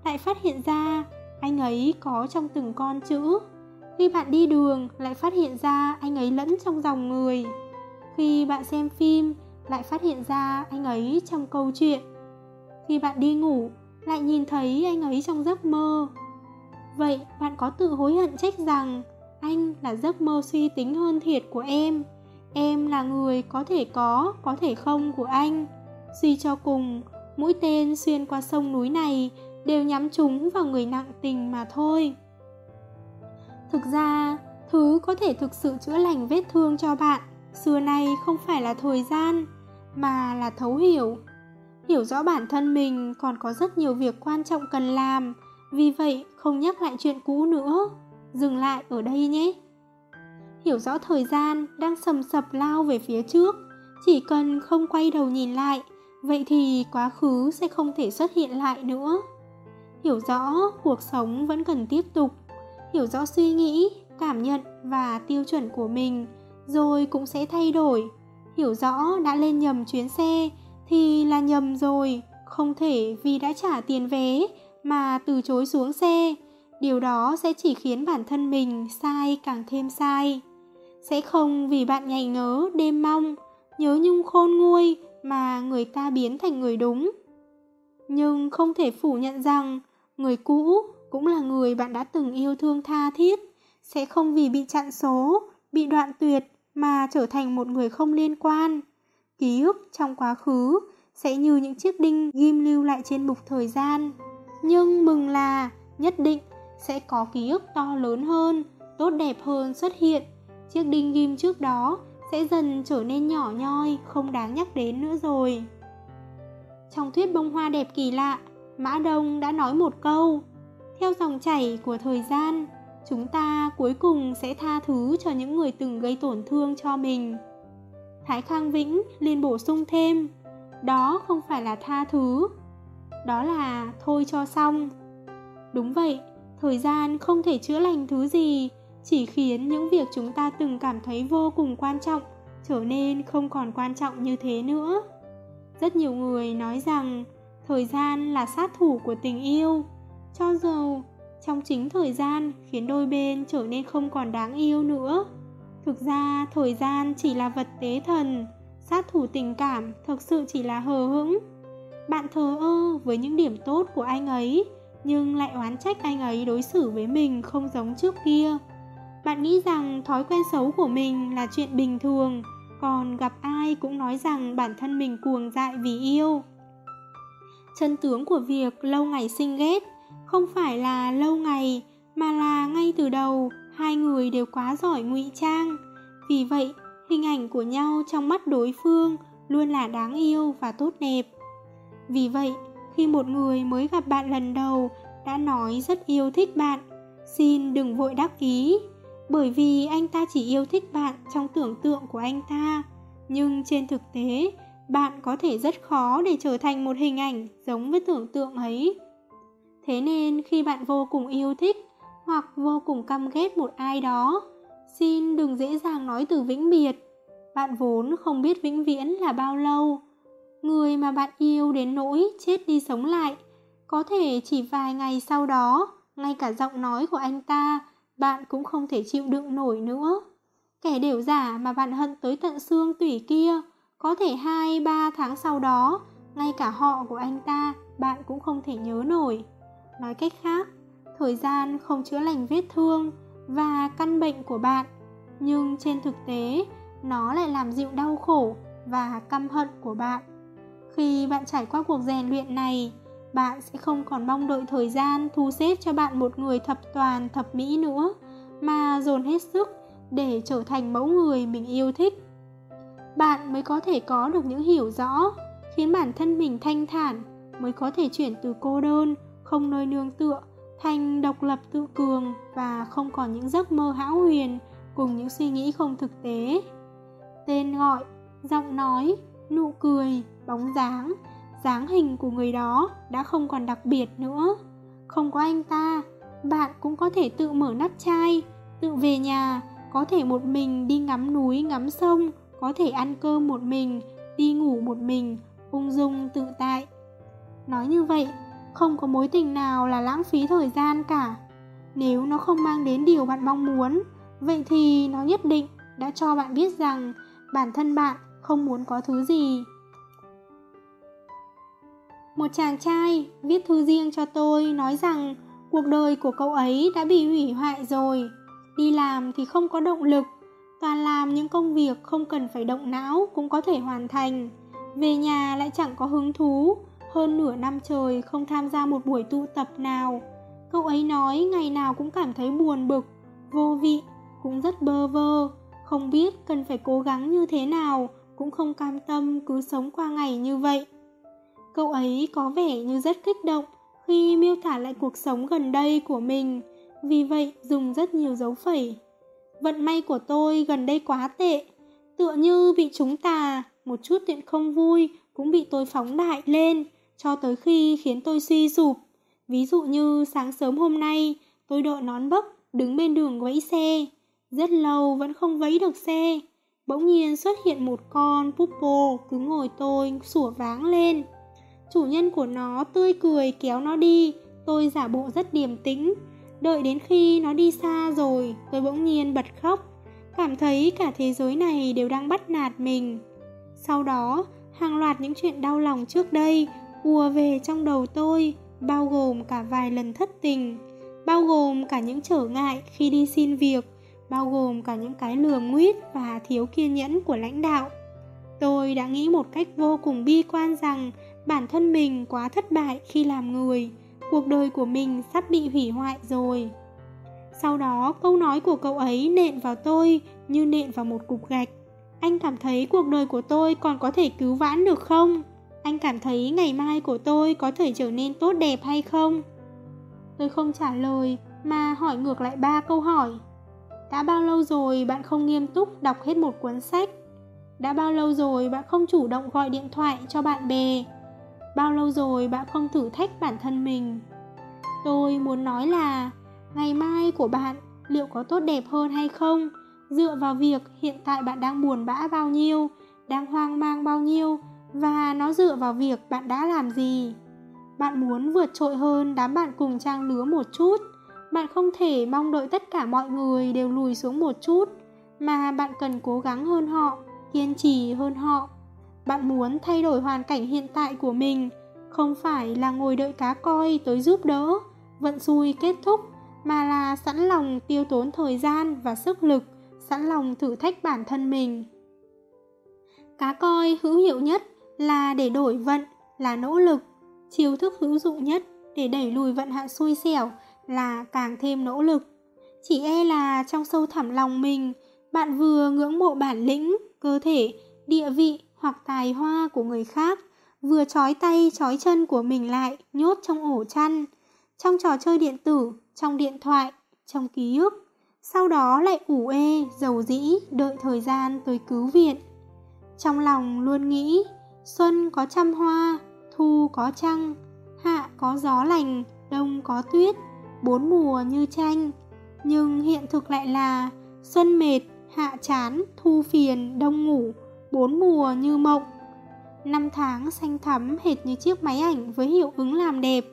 lại phát hiện ra anh ấy có trong từng con chữ. Khi bạn đi đường, lại phát hiện ra anh ấy lẫn trong dòng người. Khi bạn xem phim, lại phát hiện ra anh ấy trong câu chuyện. Khi bạn đi ngủ, lại nhìn thấy anh ấy trong giấc mơ. Vậy bạn có tự hối hận trách rằng anh là giấc mơ suy tính hơn thiệt của em Em là người có thể có, có thể không của anh Suy cho cùng, mũi tên xuyên qua sông núi này Đều nhắm chúng vào người nặng tình mà thôi Thực ra, thứ có thể thực sự chữa lành vết thương cho bạn Xưa nay không phải là thời gian Mà là thấu hiểu. Hiểu rõ bản thân mình còn có rất nhiều việc quan trọng cần làm Vì vậy không nhắc lại chuyện cũ nữa. Dừng lại ở đây nhé. Hiểu rõ thời gian đang sầm sập lao về phía trước chỉ cần không quay đầu nhìn lại vậy thì quá khứ sẽ không thể xuất hiện lại nữa. Hiểu rõ cuộc sống vẫn cần tiếp tục hiểu rõ suy nghĩ, cảm nhận và tiêu chuẩn của mình, rồi cũng sẽ thay đổi. Hiểu rõ đã lên nhầm chuyến xe thì là nhầm rồi, không thể vì đã trả tiền vé mà từ chối xuống xe. Điều đó sẽ chỉ khiến bản thân mình sai càng thêm sai. Sẽ không vì bạn nhảy ngớ, đêm mong, nhớ nhung khôn nguôi mà người ta biến thành người đúng. Nhưng không thể phủ nhận rằng người cũ cũng là người bạn đã từng yêu thương tha thiết. Sẽ không vì bị chặn số bị đoạn tuyệt mà trở thành một người không liên quan. Ký ức trong quá khứ sẽ như những chiếc đinh ghim lưu lại trên mục thời gian. Nhưng mừng là nhất định sẽ có ký ức to lớn hơn tốt đẹp hơn xuất hiện. Chiếc đinh ghim trước đó sẽ dần trở nên nhỏ nhoi, không đáng nhắc đến nữa rồi. Trong thuyết bông hoa đẹp kỳ lạ, Mã Đông đã nói một câu, theo dòng chảy của thời gian, chúng ta cuối cùng sẽ tha thứ cho những người từng gây tổn thương cho mình. Thái Khang Vĩnh liền bổ sung thêm, đó không phải là tha thứ, đó là thôi cho xong. Đúng vậy, thời gian không thể chữa lành thứ gì, chỉ khiến những việc chúng ta từng cảm thấy vô cùng quan trọng trở nên không còn quan trọng như thế nữa rất nhiều người nói rằng thời gian là sát thủ của tình yêu cho dù trong chính thời gian, khiến đôi bên trở nên không còn đáng yêu nữa. Thực ra, thời gian chỉ là vật tế thần. Sát thủ tình cảm thực sự chỉ là hờ hững. Bạn thờ ơ với những điểm tốt của anh ấy, nhưng lại oán trách anh ấy đối xử với mình không giống trước kia. Bạn nghĩ rằng thói quen xấu của mình là chuyện bình thường, còn gặp ai cũng nói rằng bản thân mình cuồng dại vì yêu. Chân tướng của việc lâu ngày sinh ghét không phải là lâu ngày, mà là ngay từ đầu, hai người đều quá giỏi ngụy trang. Vì vậy, hình ảnh của nhau trong mắt đối phương luôn là đáng yêu và tốt đẹp. Vì vậy, khi một người mới gặp bạn lần đầu đã nói rất yêu thích bạn, xin đừng vội đắc ý. Bởi vì anh ta chỉ yêu thích bạn trong tưởng tượng của anh ta, nhưng trên thực tế, bạn có thể rất khó để trở thành một hình ảnh giống với tưởng tượng ấy thế nên khi bạn vô cùng yêu thích hoặc vô cùng căm ghét một ai đó xin đừng dễ dàng nói từ vĩnh biệt bạn vốn không biết vĩnh viễn là bao lâu người mà bạn yêu đến nỗi chết đi sống lại có thể chỉ vài ngày sau đó ngay cả giọng nói của anh ta bạn cũng không thể chịu đựng nổi nữa. Kẻ đều giả mà bạn hận tới tận xương tủy kia, có thể hai ba tháng sau đó, ngay cả họ của anh ta bạn cũng không thể nhớ nổi. Nói cách khác, thời gian không chữa lành vết thương và căn bệnh của bạn, nhưng trên thực tế, nó lại làm dịu đau khổ và căm hận của bạn. Khi bạn trải qua cuộc rèn luyện này, bạn sẽ không còn mong đợi thời gian thu xếp cho bạn một người thập toàn thập mỹ nữa, mà dồn hết sức để trở thành mẫu người mình yêu thích. Bạn mới có thể có được những hiểu rõ, khiến bản thân mình thanh thản, mới có thể chuyển từ cô đơn, không nơi nương tựa, thành độc lập tự cường và không còn những giấc mơ hão huyền cùng những suy nghĩ không thực tế. Tên gọi, giọng nói, nụ cười, bóng dáng, dáng hình của người đó đã không còn đặc biệt nữa. Không có anh ta, bạn cũng có thể tự mở nắp chai, tự về nhà, có thể một mình đi ngắm núi, ngắm sông, có thể ăn cơm một mình, đi ngủ một mình, ung dung tự tại. Nói như vậy, không có mối tình nào là lãng phí thời gian cả. Nếu nó không mang đến điều bạn mong muốn, vậy thì nó nhất định đã cho bạn biết rằng bản thân bạn không muốn có thứ gì. Một chàng trai viết thư riêng cho tôi nói rằng cuộc đời của cậu ấy đã bị hủy hoại rồi. Đi làm thì không có động lực, toàn làm những công việc không cần phải động não cũng có thể hoàn thành. Về nhà lại chẳng có hứng thú, hơn nửa năm trời không tham gia một buổi tụ tập nào. Cậu ấy nói ngày nào cũng cảm thấy buồn bực, vô vị, cũng rất bơ vơ, không biết cần phải cố gắng như thế nào, cũng không cam tâm cứ sống qua ngày như vậy. Cậu ấy có vẻ như rất kích động khi miêu tả lại cuộc sống gần đây của mình, vì vậy dùng rất nhiều dấu phẩy. Vận may của tôi gần đây quá tệ, tựa như bị chúng tà, một chút chuyện không vui cũng bị tôi phóng đại lên, cho tới khi khiến tôi suy sụp. Ví dụ như sáng sớm hôm nay, tôi đội nón bấc, đứng bên đường vẫy xe. Rất lâu vẫn không vẫy được xe. Bỗng nhiên xuất hiện một con pupo cứ ngồi tôi sủa váng lên. Chủ nhân của nó tươi cười kéo nó đi, tôi giả bộ rất điềm tĩnh. Đợi đến khi nó đi xa rồi, tôi bỗng nhiên bật khóc. Cảm thấy cả thế giới này đều đang bắt nạt mình. Sau đó, hàng loạt những chuyện đau lòng trước đây ùa về trong đầu tôi, bao gồm cả vài lần thất tình, bao gồm cả những trở ngại khi đi xin việc, bao gồm cả những cái lừa nguyết và thiếu kiên nhẫn của lãnh đạo. Tôi đã nghĩ một cách vô cùng bi quan rằng bản thân mình quá thất bại khi làm người, cuộc đời của mình sắp bị hủy hoại rồi. Sau đó câu nói của cậu ấy nện vào tôi như nện vào một cục gạch. Anh cảm thấy cuộc đời của tôi còn có thể cứu vãn được không? Anh cảm thấy ngày mai của tôi có thể trở nên tốt đẹp hay không? Tôi không trả lời mà hỏi ngược lại ba câu hỏi. Đã bao lâu rồi bạn không nghiêm túc đọc hết một cuốn sách? Đã bao lâu rồi bạn không chủ động gọi điện thoại cho bạn bè? Bao lâu rồi bạn không thử thách bản thân mình? Tôi muốn nói là ngày mai của bạn liệu có tốt đẹp hơn hay không? Dựa vào việc hiện tại bạn đang buồn bã bao nhiêu, đang hoang mang bao nhiêu và nó dựa vào việc bạn đã làm gì. Bạn muốn vượt trội hơn đám bạn cùng trang lứa một chút. Bạn không thể mong đợi tất cả mọi người đều lùi xuống một chút, mà bạn cần cố gắng hơn họ, kiên trì hơn họ. Bạn muốn thay đổi hoàn cảnh hiện tại của mình, không phải là ngồi đợi cá coi tới giúp đỡ, vận xui kết thúc, mà là sẵn lòng tiêu tốn thời gian và sức lực, sẵn lòng thử thách bản thân mình. Cá coi hữu hiệu nhất là để đổi vận, là nỗ lực. Chiêu thức hữu dụng nhất để đẩy lùi vận hạn xui xẻo là càng thêm nỗ lực. Chỉ e là trong sâu thẳm lòng mình, bạn vừa ngưỡng mộ bản lĩnh, cơ thể, địa vị hoặc tài hoa của người khác, vừa trói tay trói chân của mình lại nhốt trong ổ chăn, trong trò chơi điện tử, trong điện thoại, trong ký ức. Sau đó lại ủ ê, dầu dĩ, đợi thời gian tới cứu viện. Trong lòng luôn nghĩ Xuân có trăm hoa, thu có trăng, hạ có gió lành, đông có tuyết, bốn mùa như tranh. Nhưng hiện thực lại là xuân mệt, hạ chán, thu phiền, đông ngủ, bốn mùa như mộng. Năm tháng xanh thắm hệt như chiếc máy ảnh với hiệu ứng làm đẹp.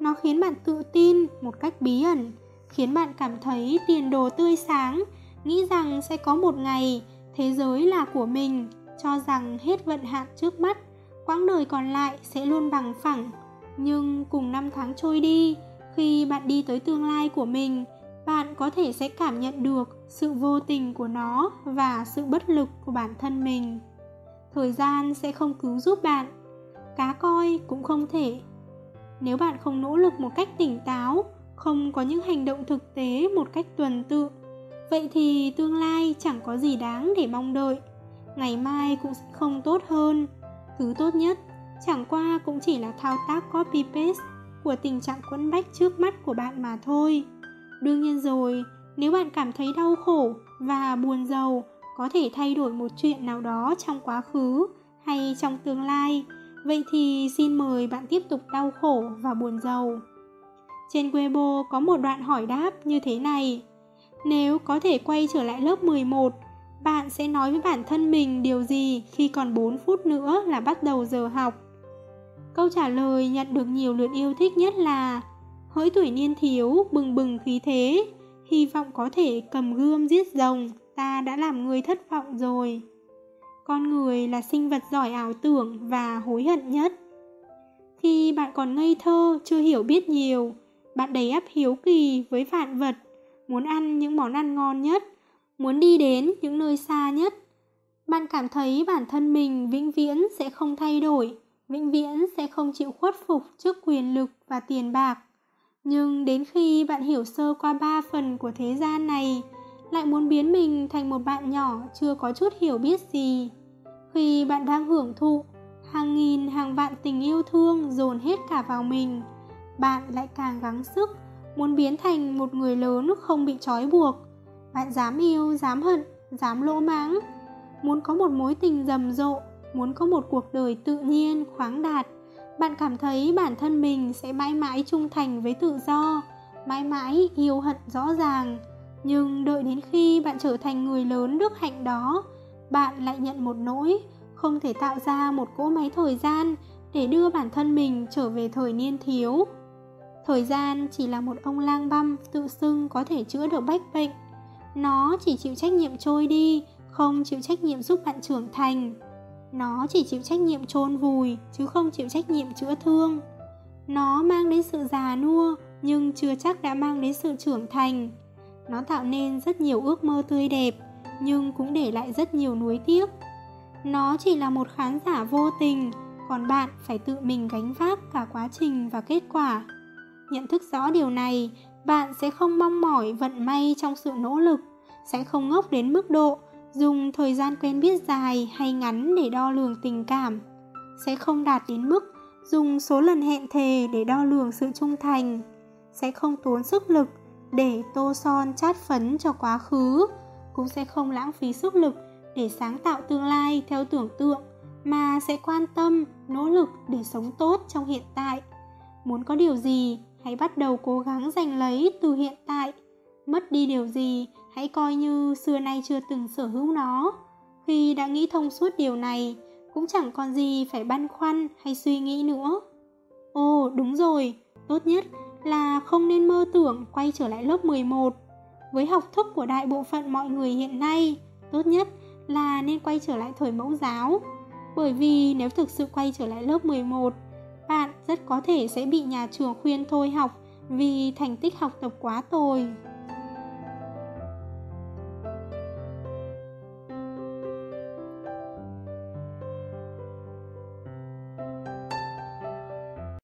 Nó khiến bạn tự tin một cách bí ẩn. khiến bạn cảm thấy tiền đồ tươi sáng, nghĩ rằng sẽ có một ngày thế giới là của mình, cho rằng hết vận hạn trước mắt, quãng đời còn lại sẽ luôn bằng phẳng. Nhưng cùng năm tháng trôi đi, khi bạn đi tới tương lai của mình, bạn có thể sẽ cảm nhận được sự vô tình của nó và sự bất lực của bản thân mình. Thời gian sẽ không cứu giúp bạn, cá coi cũng không thể. Nếu bạn không nỗ lực một cách tỉnh táo, không có những hành động thực tế một cách tuần tự vậy thì tương lai chẳng có gì đáng để mong đợi ngày mai cũng sẽ không tốt hơn. Thứ tốt nhất chẳng qua cũng chỉ là thao tác copy paste của tình trạng quẫn bách trước mắt của bạn mà thôi. Đương nhiên rồi nếu bạn cảm thấy đau khổ và buồn giàu có thể thay đổi một chuyện nào đó trong quá khứ hay trong tương lai. Vậy thì xin mời bạn tiếp tục đau khổ và buồn giàu. Trên Weibo có một đoạn hỏi đáp như thế này. Nếu có thể quay trở lại lớp 11, bạn sẽ nói với bản thân mình điều gì khi còn 4 phút nữa là bắt đầu giờ học? Câu trả lời nhận được nhiều lượt yêu thích nhất là Hỡi tuổi niên thiếu, bừng bừng khí thế, hy vọng có thể cầm gươm giết rồng, ta đã làm người thất vọng rồi. Con người là sinh vật giỏi ảo tưởng và hối hận nhất. Khi bạn còn ngây thơ, chưa hiểu biết nhiều, bạn đầy ắp hiếu kỳ với vạn vật, muốn ăn những món ăn ngon nhất, muốn đi đến những nơi xa nhất. Bạn cảm thấy bản thân mình vĩnh viễn sẽ không thay đổi, vĩnh viễn sẽ không chịu khuất phục trước quyền lực và tiền bạc. Nhưng đến khi bạn hiểu sơ qua ba phần của thế gian này, lại muốn biến mình thành một bạn nhỏ chưa có chút hiểu biết gì. Khi bạn đang hưởng thụ, hàng nghìn hàng vạn tình yêu thương dồn hết cả vào mình, bạn lại càng gắng sức muốn biến thành một người lớn không bị trói buộc bạn dám yêu, dám hận, dám lỗ mãng muốn có một mối tình rầm rộ, muốn có một cuộc đời tự nhiên, khoáng đạt, bạn cảm thấy bản thân mình sẽ mãi mãi trung thành với tự do, mãi mãi yêu hận rõ ràng nhưng đợi đến khi bạn trở thành người lớn đức hạnh đó, bạn lại nhận một nỗi, không thể tạo ra một cỗ máy thời gian để đưa bản thân mình trở về thời niên thiếu Thời gian chỉ là một ông lang băm tự xưng có thể chữa được bách bệnh. Nó chỉ chịu trách nhiệm trôi đi, không chịu trách nhiệm giúp bạn trưởng thành. Nó chỉ chịu trách nhiệm chôn vùi, chứ không chịu trách nhiệm chữa thương. Nó mang đến sự già nua, nhưng chưa chắc đã mang đến sự trưởng thành. Nó tạo nên rất nhiều ước mơ tươi đẹp, nhưng cũng để lại rất nhiều nuối tiếc. Nó chỉ là một khán giả vô tình, còn bạn phải tự mình gánh vác cả quá trình và kết quả. Nhận thức rõ điều này, bạn sẽ không mong mỏi vận may trong sự nỗ lực, sẽ không ngốc đến mức độ dùng thời gian quen biết dài hay ngắn để đo lường tình cảm, sẽ không đạt đến mức dùng số lần hẹn thề để đo lường sự trung thành, sẽ không tốn sức lực để tô son chát phấn cho quá khứ, cũng sẽ không lãng phí sức lực để sáng tạo tương lai theo tưởng tượng mà sẽ quan tâm, nỗ lực để sống tốt trong hiện tại. Muốn có điều gì hãy bắt đầu cố gắng giành lấy từ hiện tại. Mất đi điều gì, hãy coi như xưa nay chưa từng sở hữu nó. Khi đã nghĩ thông suốt điều này, cũng chẳng còn gì phải băn khoăn hay suy nghĩ nữa. Ồ, đúng rồi. Tốt nhất là không nên mơ tưởng quay trở lại lớp 11 với học thức của đại bộ phận mọi người hiện nay, tốt nhất là nên quay trở lại thời mẫu giáo. Bởi vì nếu thực sự quay trở lại lớp 11 bạn rất có thể sẽ bị nhà trường khuyên thôi học vì thành tích học tập quá tồi.